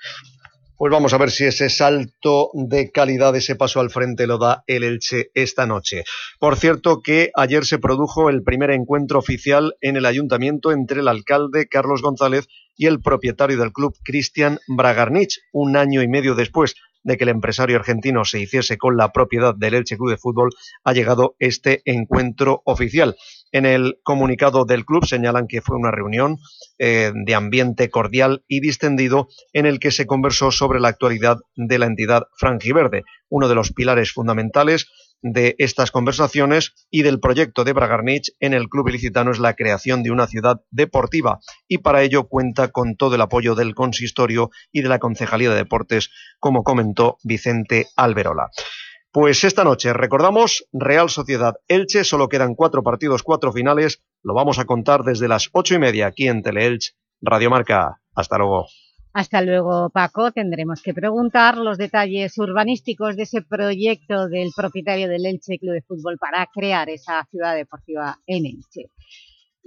[SPEAKER 23] Pues vamos a ver si ese salto de calidad, ese paso al frente lo da el Elche esta noche. Por cierto que ayer se produjo el primer encuentro oficial en el ayuntamiento entre el alcalde Carlos González y el propietario del club Cristian Bragarnich, un año y medio después de que el empresario argentino se hiciese con la propiedad del Elche Club de Fútbol, ha llegado este encuentro oficial. En el comunicado del club señalan que fue una reunión eh, de ambiente cordial y distendido en el que se conversó sobre la actualidad de la entidad franjiverde, uno de los pilares fundamentales de estas conversaciones y del proyecto de Bragarnich en el club ilicitano es la creación de una ciudad deportiva y para ello cuenta con todo el apoyo del consistorio y de la Concejalía de Deportes, como comentó Vicente Alberola. Pues esta noche recordamos Real Sociedad Elche, solo quedan cuatro partidos, cuatro finales, lo vamos a contar desde las ocho y media aquí en Teleelch, Radio Marca. Hasta luego.
[SPEAKER 2] Hasta luego, Paco. Tendremos que preguntar los detalles urbanísticos de ese proyecto del propietario del Elche Club de Fútbol para crear esa ciudad deportiva en Elche.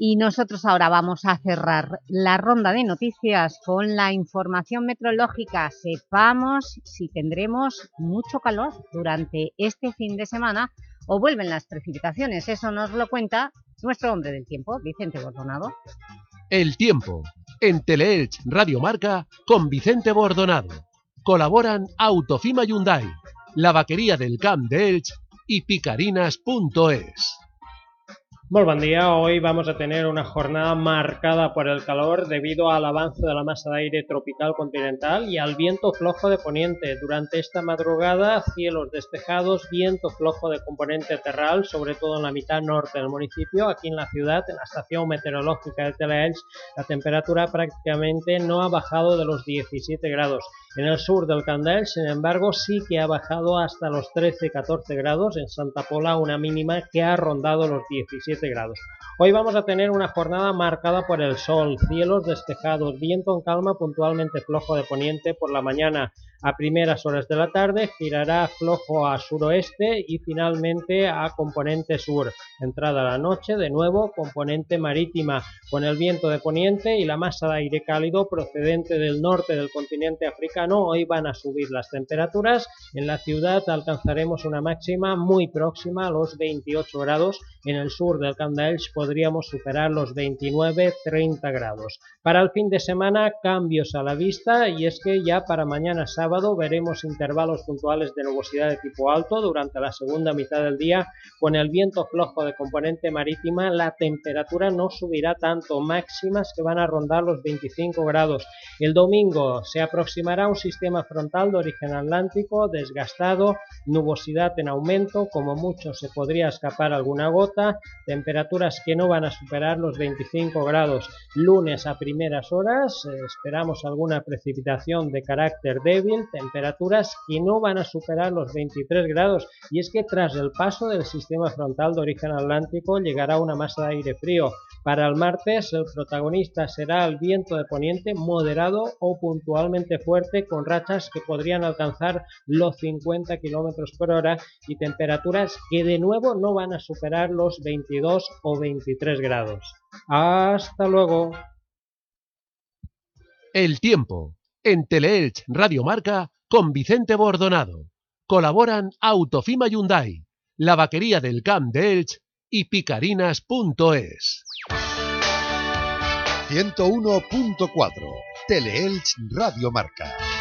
[SPEAKER 2] Y nosotros ahora vamos a cerrar la ronda de noticias con la información meteorológica. Sepamos si tendremos mucho calor durante este fin de semana o vuelven las precipitaciones. Eso nos lo cuenta nuestro hombre del tiempo, Vicente Bordonado.
[SPEAKER 25] El tiempo, en Teleelch Radio Marca, con Vicente Bordonado. Colaboran Autofima Hyundai, la vaquería del Camp de Elch y picarinas.es.
[SPEAKER 26] Muy buen día, hoy vamos a tener una jornada marcada por el calor debido al avance de la masa de aire tropical continental y al viento flojo de poniente. Durante esta madrugada, cielos despejados, viento flojo de componente terral, sobre todo en la mitad norte del municipio. Aquí en la ciudad, en la estación meteorológica de Teleelch, la temperatura prácticamente no ha bajado de los 17 grados. En el sur del Candel, sin embargo, sí que ha bajado hasta los 13-14 grados. En Santa Pola, una mínima que ha rondado los 17 grados. Hoy vamos a tener una jornada marcada por el sol, cielos despejados, viento en calma puntualmente flojo de poniente por la mañana, a primeras horas de la tarde girará flojo a suroeste y finalmente a componente sur. Entrada la noche, de nuevo, componente marítima, con el viento de poniente y la masa de aire cálido procedente del norte del continente africano. Hoy van a subir las temperaturas. En la ciudad alcanzaremos una máxima muy próxima a los 28 grados. En el sur del Candaelch podríamos superar los 29-30 grados. Para el fin de semana, cambios a la vista y es que ya para mañana sábado veremos intervalos puntuales de nubosidad de tipo alto durante la segunda mitad del día. Con el viento flojo de componente marítima, la temperatura no subirá tanto, máximas que van a rondar los 25 grados. El domingo se aproximará un sistema frontal de origen atlántico desgastado, nubosidad en aumento, como mucho se podría escapar alguna gota, temperaturas que no van a superar los 25 grados. Lunes a primeras horas eh, esperamos alguna precipitación de carácter débil temperaturas que no van a superar los 23 grados y es que tras el paso del sistema frontal de origen atlántico llegará una masa de aire frío. Para el martes el protagonista será el viento de poniente moderado o puntualmente fuerte con rachas que podrían alcanzar los 50 km por hora y temperaturas que de nuevo no van a superar los 22 o 23 grados. Hasta luego.
[SPEAKER 25] El tiempo en Teleelch Radio Marca con Vicente Bordonado. Colaboran Autofima Hyundai, la vaquería del Camp de Elch y picarinas.es.
[SPEAKER 1] 101.4 Teleelch Radio Marca.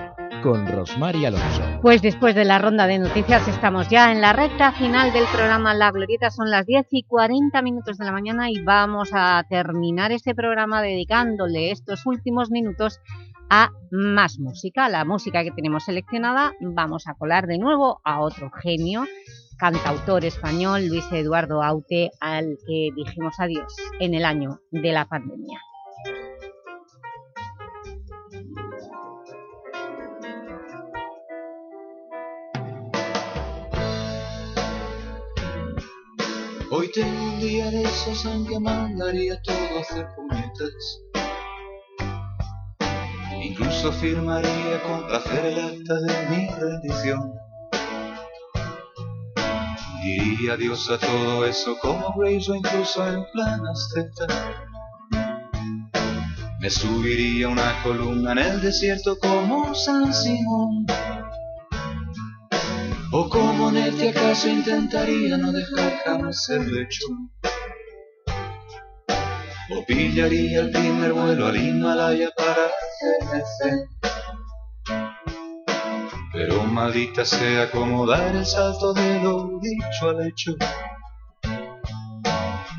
[SPEAKER 14] con Rosmar Alonso.
[SPEAKER 2] Pues después de la ronda de noticias estamos ya en la recta final del programa La Glorieta. Son las 10 y 40 minutos de la mañana y vamos a terminar este programa dedicándole estos últimos minutos a más música. La música que tenemos seleccionada vamos a colar de nuevo a otro genio, cantautor español, Luis Eduardo Aute, al que dijimos adiós en el año de la pandemia.
[SPEAKER 27] Hoy tengo un día de esos en que mandaría todo a hacer puñetas. Incluso firmaría con placer el acta de mi rendición. Diría adiós a todo eso como Grace o incluso en plan asceta. Me subiría una columna en el desierto como San Simón. Como Nete acaso intentaría no dejar jamás el lecho. O pillaría el primer vuelo al Himalaya para GNC. Pero maldita sea como dar el salto de lo dicho al hecho.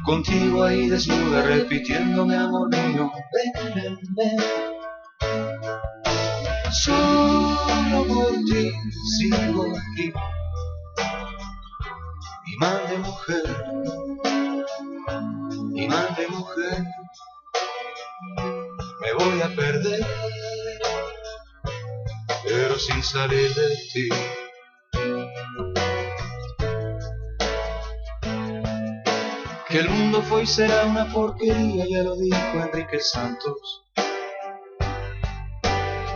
[SPEAKER 27] Contigo ahí desnuda repitiéndome amor mío, ven, ven, ven. Solo por ti sigo aquí. Imán de mujer, imán de mujer, me voy a perder, pero sin salir de ti. Que el mundo fue y será una porquería, ya lo dijo Enrique Santos.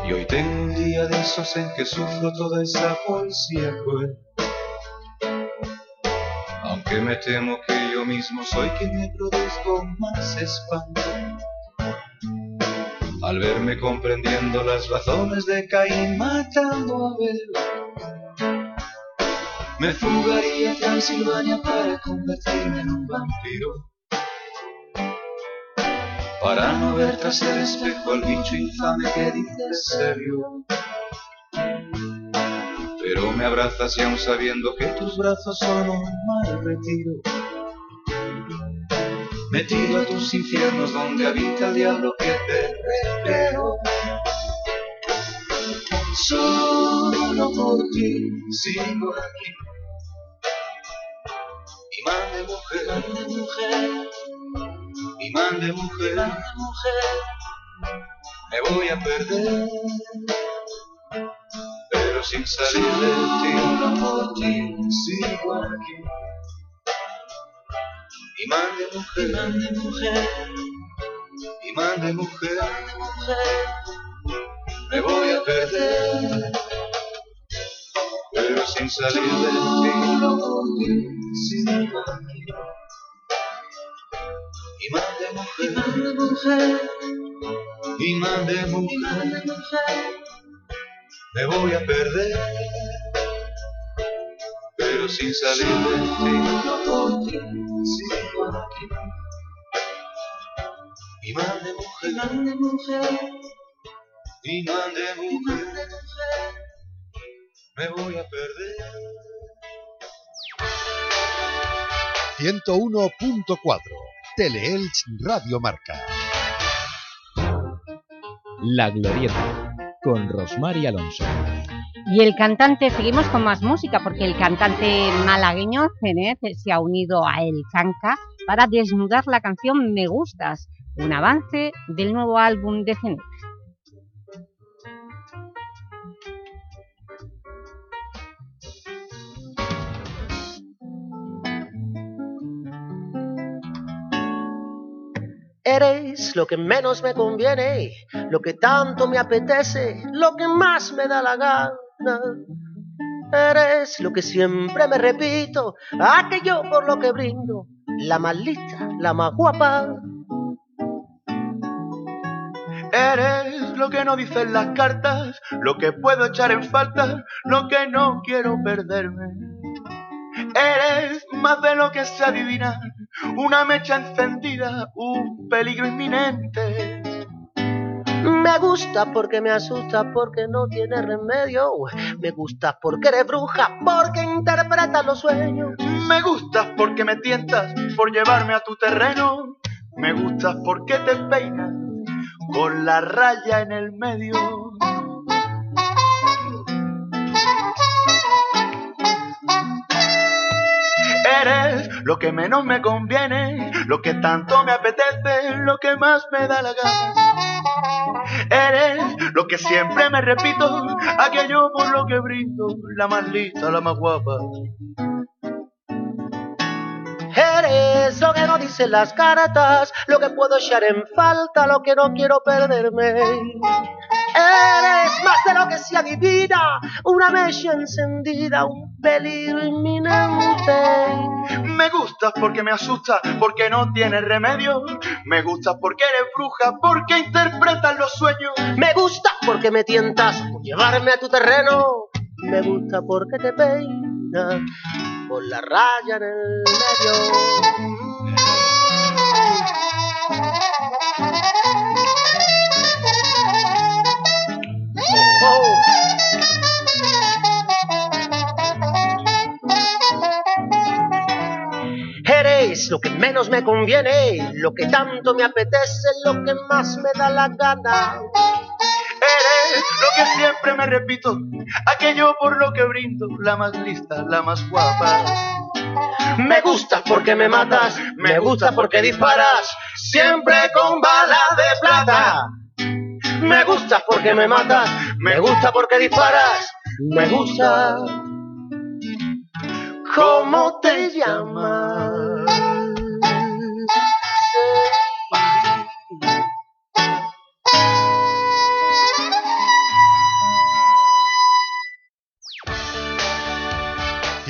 [SPEAKER 27] Y hoy tengo un día de esos en que sufro toda esa poesía cruel. Aunque me temo que yo mismo soy quien me produzco más espanto. Al verme comprendiendo las razones de Caín matando a Abel. Me fugaría a Transilvania para convertirme en un vampiro. Para no ver tras el espejo al bicho infame que dice serio. Pero me abrazas y aún sabiendo que tus brazos son un mal retiro. Metido a tus infiernos donde habita el diablo que te recreo. Solo por ti sigo aquí. Imán de mujer, imán de mujer, imán de mujer, imán de mujer, me voy a perder, pero sin salir de ti, solo por ti sigo aquí. Imán de mujer, imán de mujer, imán de mujer, me voy a perder, pero sin salir de ti, solo por ti sigo aquí. Imán de mujer, imán de mujer, imán de mujer, me voy a perder, pero sin salir de ti, sigo aquí. Imán de mujer, imán de mujer, imán de mujer, me voy a perder.
[SPEAKER 1] 101.4 Teleelch Radio Marca.
[SPEAKER 14] La Glorieta con Rosmar y Alonso.
[SPEAKER 2] Y el cantante, seguimos con más música, porque el cantante malagueño Zenez se ha unido a El Canca para desnudar la canción Me Gustas, un avance del nuevo álbum de Zenez.
[SPEAKER 28] Eres lo que menos me conviene, lo que tanto me apetece, lo que más me da la gana. Eres lo que siempre me repito, aquello por lo que brindo, la más lista, la más guapa.
[SPEAKER 29] Eres lo que no dicen las cartas, lo que puedo echar en falta, lo que no quiero perderme. Eres más de lo que se adivina, una mecha encendida, un peligro inminente.
[SPEAKER 28] Me gusta porque me asusta, porque no tiene remedio. Me gusta porque eres bruja, porque interpretas los sueños.
[SPEAKER 29] Me gustas porque me tientas por llevarme a tu terreno. Me gustas porque te peinas con la raya en el medio. Eres lo que menos me conviene, lo que tanto me apetece, lo que más me da la gana. Eres lo que siempre me repito, aquello por lo que brindo, la más lista, la más guapa.
[SPEAKER 28] Eres dice las cartas, lo que puedo echar en falta, lo que no quiero perderme. Eres más de lo que se adivina, una mecha encendida, un peligro inminente.
[SPEAKER 29] Me gustas porque me asustas, porque no tienes remedio. Me gustas porque eres bruja, porque interpretas los sueños.
[SPEAKER 28] Me gusta porque me tientas por llevarme a tu terreno. Me gusta porque te peinas por la raya en el medio. Eres lo que menos me conviene, lo que tanto me apetece, lo que más me da la gana.
[SPEAKER 29] Eres lo que siempre me repito, aquello por lo que brindo, la más lista, la más guapa.
[SPEAKER 28] Me gusta porque me matas, me gusta porque disparas, siempre con bala de plata. Me gusta porque me matas, me gusta porque disparas, me gusta. ¿Cómo te llamas?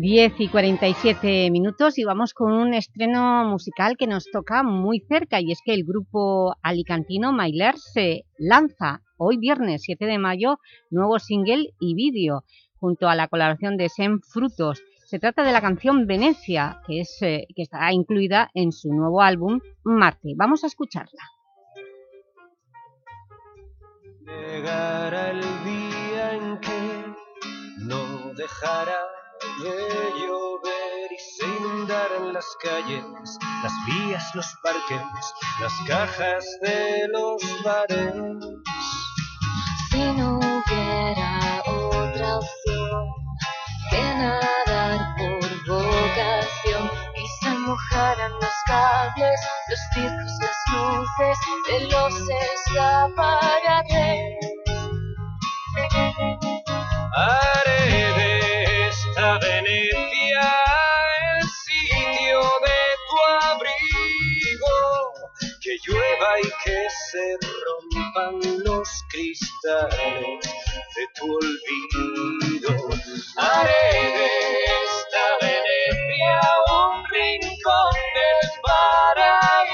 [SPEAKER 2] 10 y 47 minutos y vamos con un estreno musical que nos toca muy cerca y es que el grupo alicantino Mailer se lanza hoy viernes 7 de mayo nuevo single y vídeo junto a la colaboración de Sem Frutos. Se trata de la canción Venecia que, es, eh, incluida en su nuevo álbum Marte. Vamos a escucharla.
[SPEAKER 30] De llover y se inundaran las calles, las vías, los parques, las cajas de los bares.
[SPEAKER 9] Si no hubiera otra opción que nadar por vocación y se mojaran los cables, los discos, las luces de los escaparates.
[SPEAKER 30] Haré esta Venecia el sitio de tu abrigo, que llueva y que se rompan los cristales de tu olvido. Haré de esta Venecia un rincón del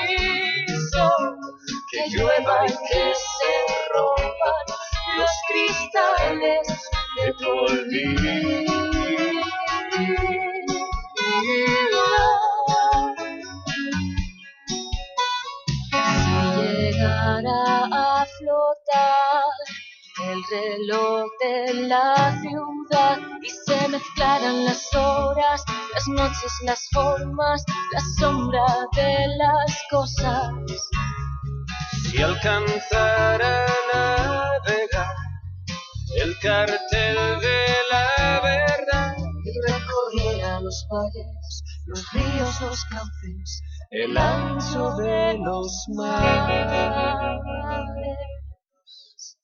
[SPEAKER 30] paraíso, que llueva y que se rompan los cristales de tu
[SPEAKER 9] Si reloj de la ciudad y se mezclaran las horas, las noches, las formas, la sombra de las cosas.
[SPEAKER 30] Si alcanzara a navegar el cartel de la verdad
[SPEAKER 9] y recorriera los valles, los ríos, los cauces, el ancho de los mares.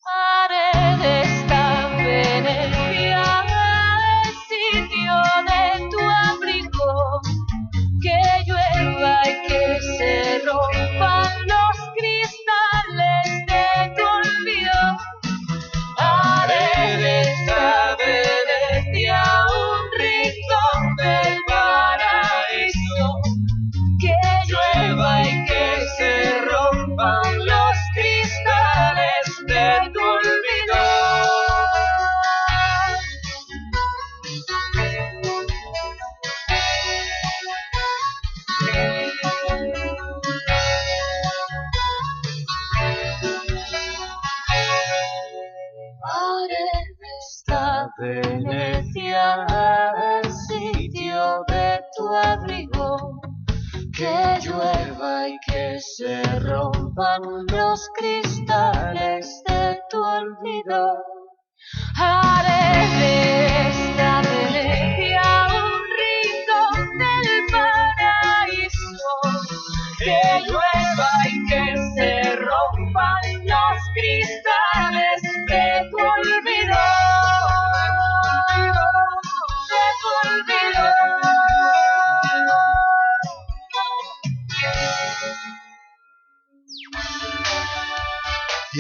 [SPEAKER 9] Haré de esta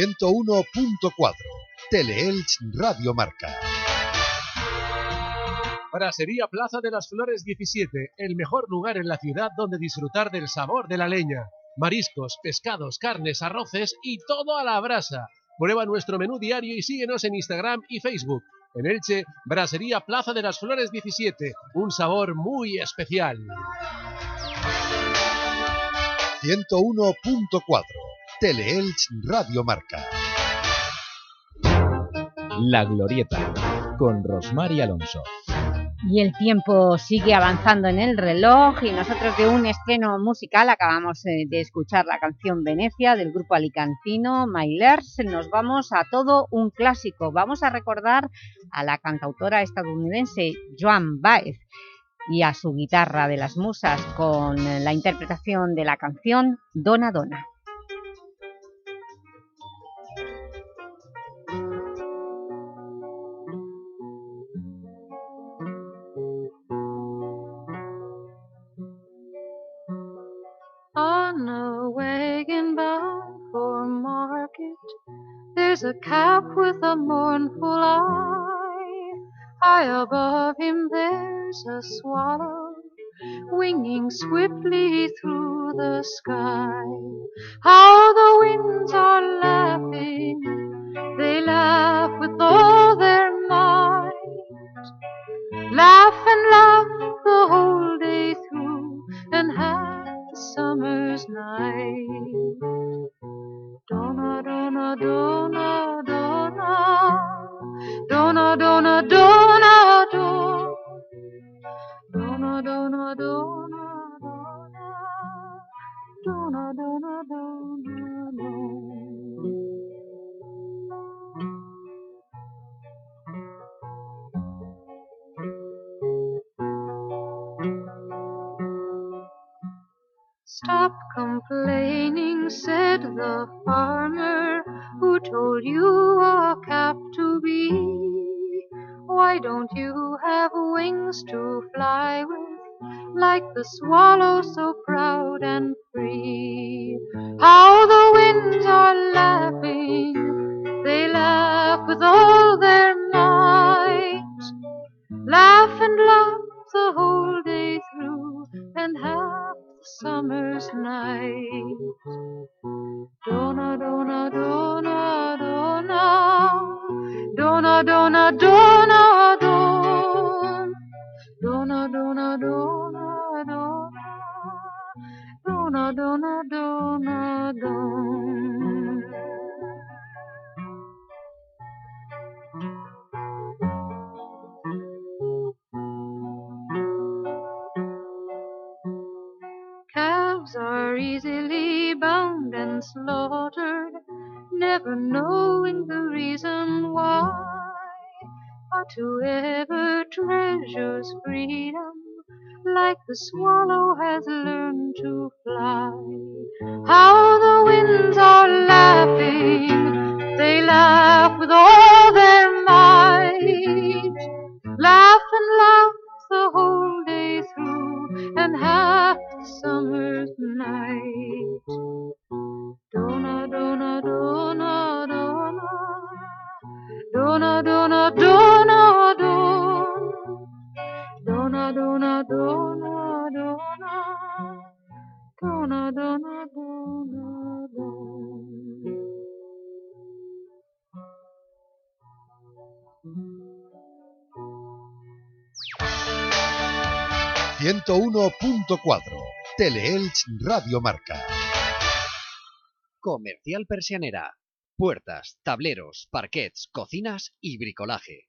[SPEAKER 1] 101.4 Teleelch Radio Marca.
[SPEAKER 25] Brasería Plaza de las Flores 17, el mejor lugar en la ciudad donde disfrutar del sabor de la leña. Mariscos, pescados, carnes, arroces y todo a la brasa. Prueba nuestro menú diario y síguenos en Instagram y Facebook. En Elche, Brasería Plaza de las Flores 17, un sabor muy especial.
[SPEAKER 1] 101.4 Teleelch Radio Marca.
[SPEAKER 14] La Glorieta, con Rosmar y Alonso.
[SPEAKER 2] Y el tiempo sigue avanzando en el reloj y nosotros de un estreno musical acabamos eh, de escuchar la canción Venecia del grupo alicantino Mailers. Nos vamos a todo un clásico. Vamos a recordar a la cantautora estadounidense Joan Baez y a su guitarra de las musas con la interpretación de la canción Dona Dona.
[SPEAKER 31] High above him there's a swallow, winging swiftly through the sky. How the winds are laughing, they laugh
[SPEAKER 1] 101.4 Teleelch Radio Marca.
[SPEAKER 32] Comercial Persianera. Puertas, tableros, parquets, cocinas y bricolaje.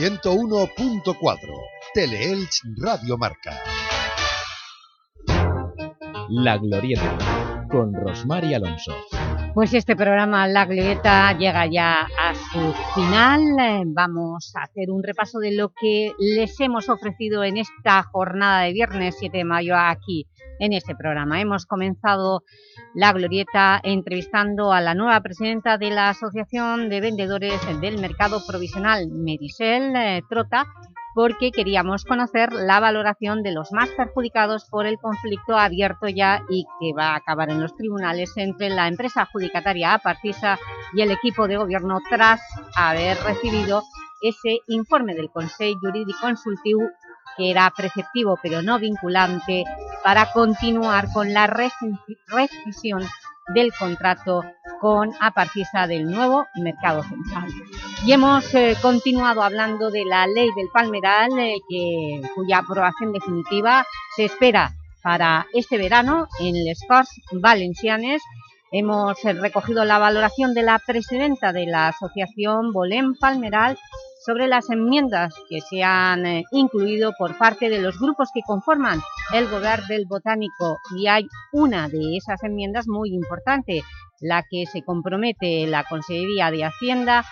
[SPEAKER 1] 101.4 Teleelch Radio Marca.
[SPEAKER 14] La Glorieta con Rosmar y Alonso.
[SPEAKER 2] Pues este programa La Glorieta llega ya a su final. Vamos a hacer un repaso de lo que les hemos ofrecido en esta jornada de viernes 7 de mayo aquí en este programa. Hemos comenzado La Glorieta entrevistando a la nueva presidenta de la Asociación de Vendedores del Mercado Provisional, Medisel eh, Trota, porque queríamos conocer la valoración de los más perjudicados por el conflicto abierto ya y que va a acabar en los tribunales entre la empresa adjudicataria Apartisa y el equipo de gobierno tras haber recibido ese informe del Consejo Jurídico Consultivo que era preceptivo pero no vinculante para continuar con la rescisión del contrato con Apartisa del nuevo mercado central. Y hemos eh, continuado hablando de la ley del Palmeral, eh, que, cuya aprobación definitiva se espera para este verano en les Corts Valencianes. Hemos eh, recogido la valoración de la presidenta de la asociación Bolén Palmeral sobre las enmiendas que se han eh, incluido por parte de los grupos que conforman el Gobierno del Botánico. Y hay una de esas enmiendas muy importante, la que se compromete la Consejería de Hacienda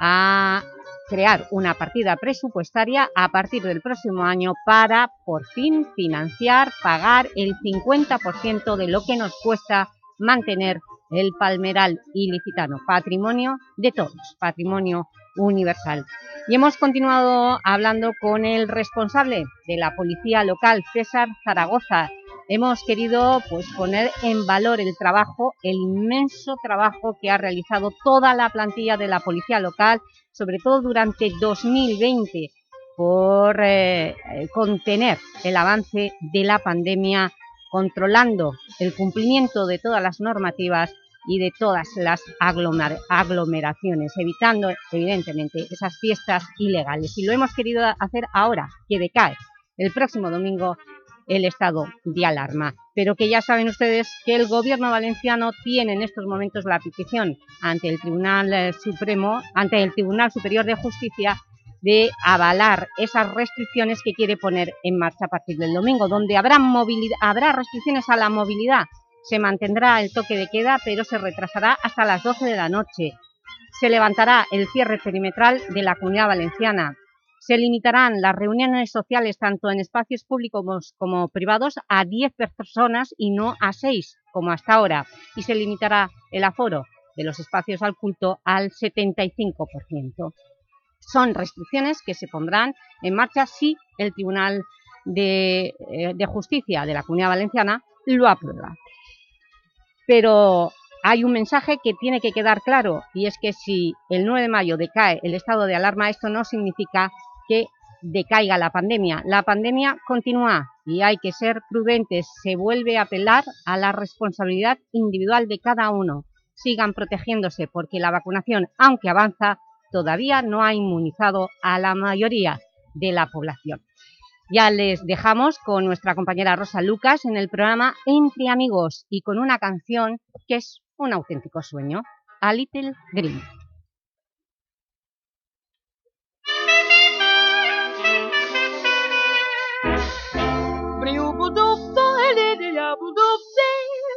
[SPEAKER 2] a crear una partida presupuestaria a partir del próximo año para, por fin, financiar, pagar el 50% de lo que nos cuesta mantener el palmeral ilicitano, patrimonio de todos, patrimonio universal. Y hemos continuado hablando con el responsable de la policía local, César Zaragoza. Hemos querido pues, poner en valor el trabajo, el inmenso trabajo que ha realizado toda la plantilla de la policía local, sobre todo durante 2020, por eh, contener el avance de la pandemia, controlando el cumplimiento de todas las normativas y de todas las aglomeraciones, evitando evidentemente esas fiestas ilegales. Y lo hemos querido hacer ahora, que decae el próximo domingo el estado de alarma. Pero que ya saben ustedes que el gobierno valenciano tiene en estos momentos la petición ante el Tribunal eh, Supremo, ante el Tribunal Superior de Justicia de avalar esas restricciones que quiere poner en marcha a partir del domingo, donde habrá, habrá restricciones a la movilidad se mantendrá el toque de queda, pero se retrasará hasta las 12 de la noche. Se levantará el cierre perimetral de la Comunidad Valenciana. Se limitarán las reuniones sociales tanto en espacios públicos como privados a 10 personas y no a 6, como hasta ahora. Y se limitará el aforo de los espacios al culto al 75%. Son restricciones que se pondrán en marcha si el Tribunal de, eh, de Justicia de la Comunidad Valenciana lo aprueba pero hay un mensaje que tiene que quedar claro y es que si el 9 de mayo decae el estado de alarma, esto no significa que decaiga la pandemia. La pandemia continúa y hay que ser prudentes. Se vuelve a apelar a la responsabilidad individual de cada uno. Sigan protegiéndose porque la vacunación, aunque avanza, todavía no ha inmunizado a la mayoría de la población. Ya les dejamos con nuestra compañera Rosa Lucas en el programa Entre Amigos y con una canción que es un auténtico sueño, A Little Dream.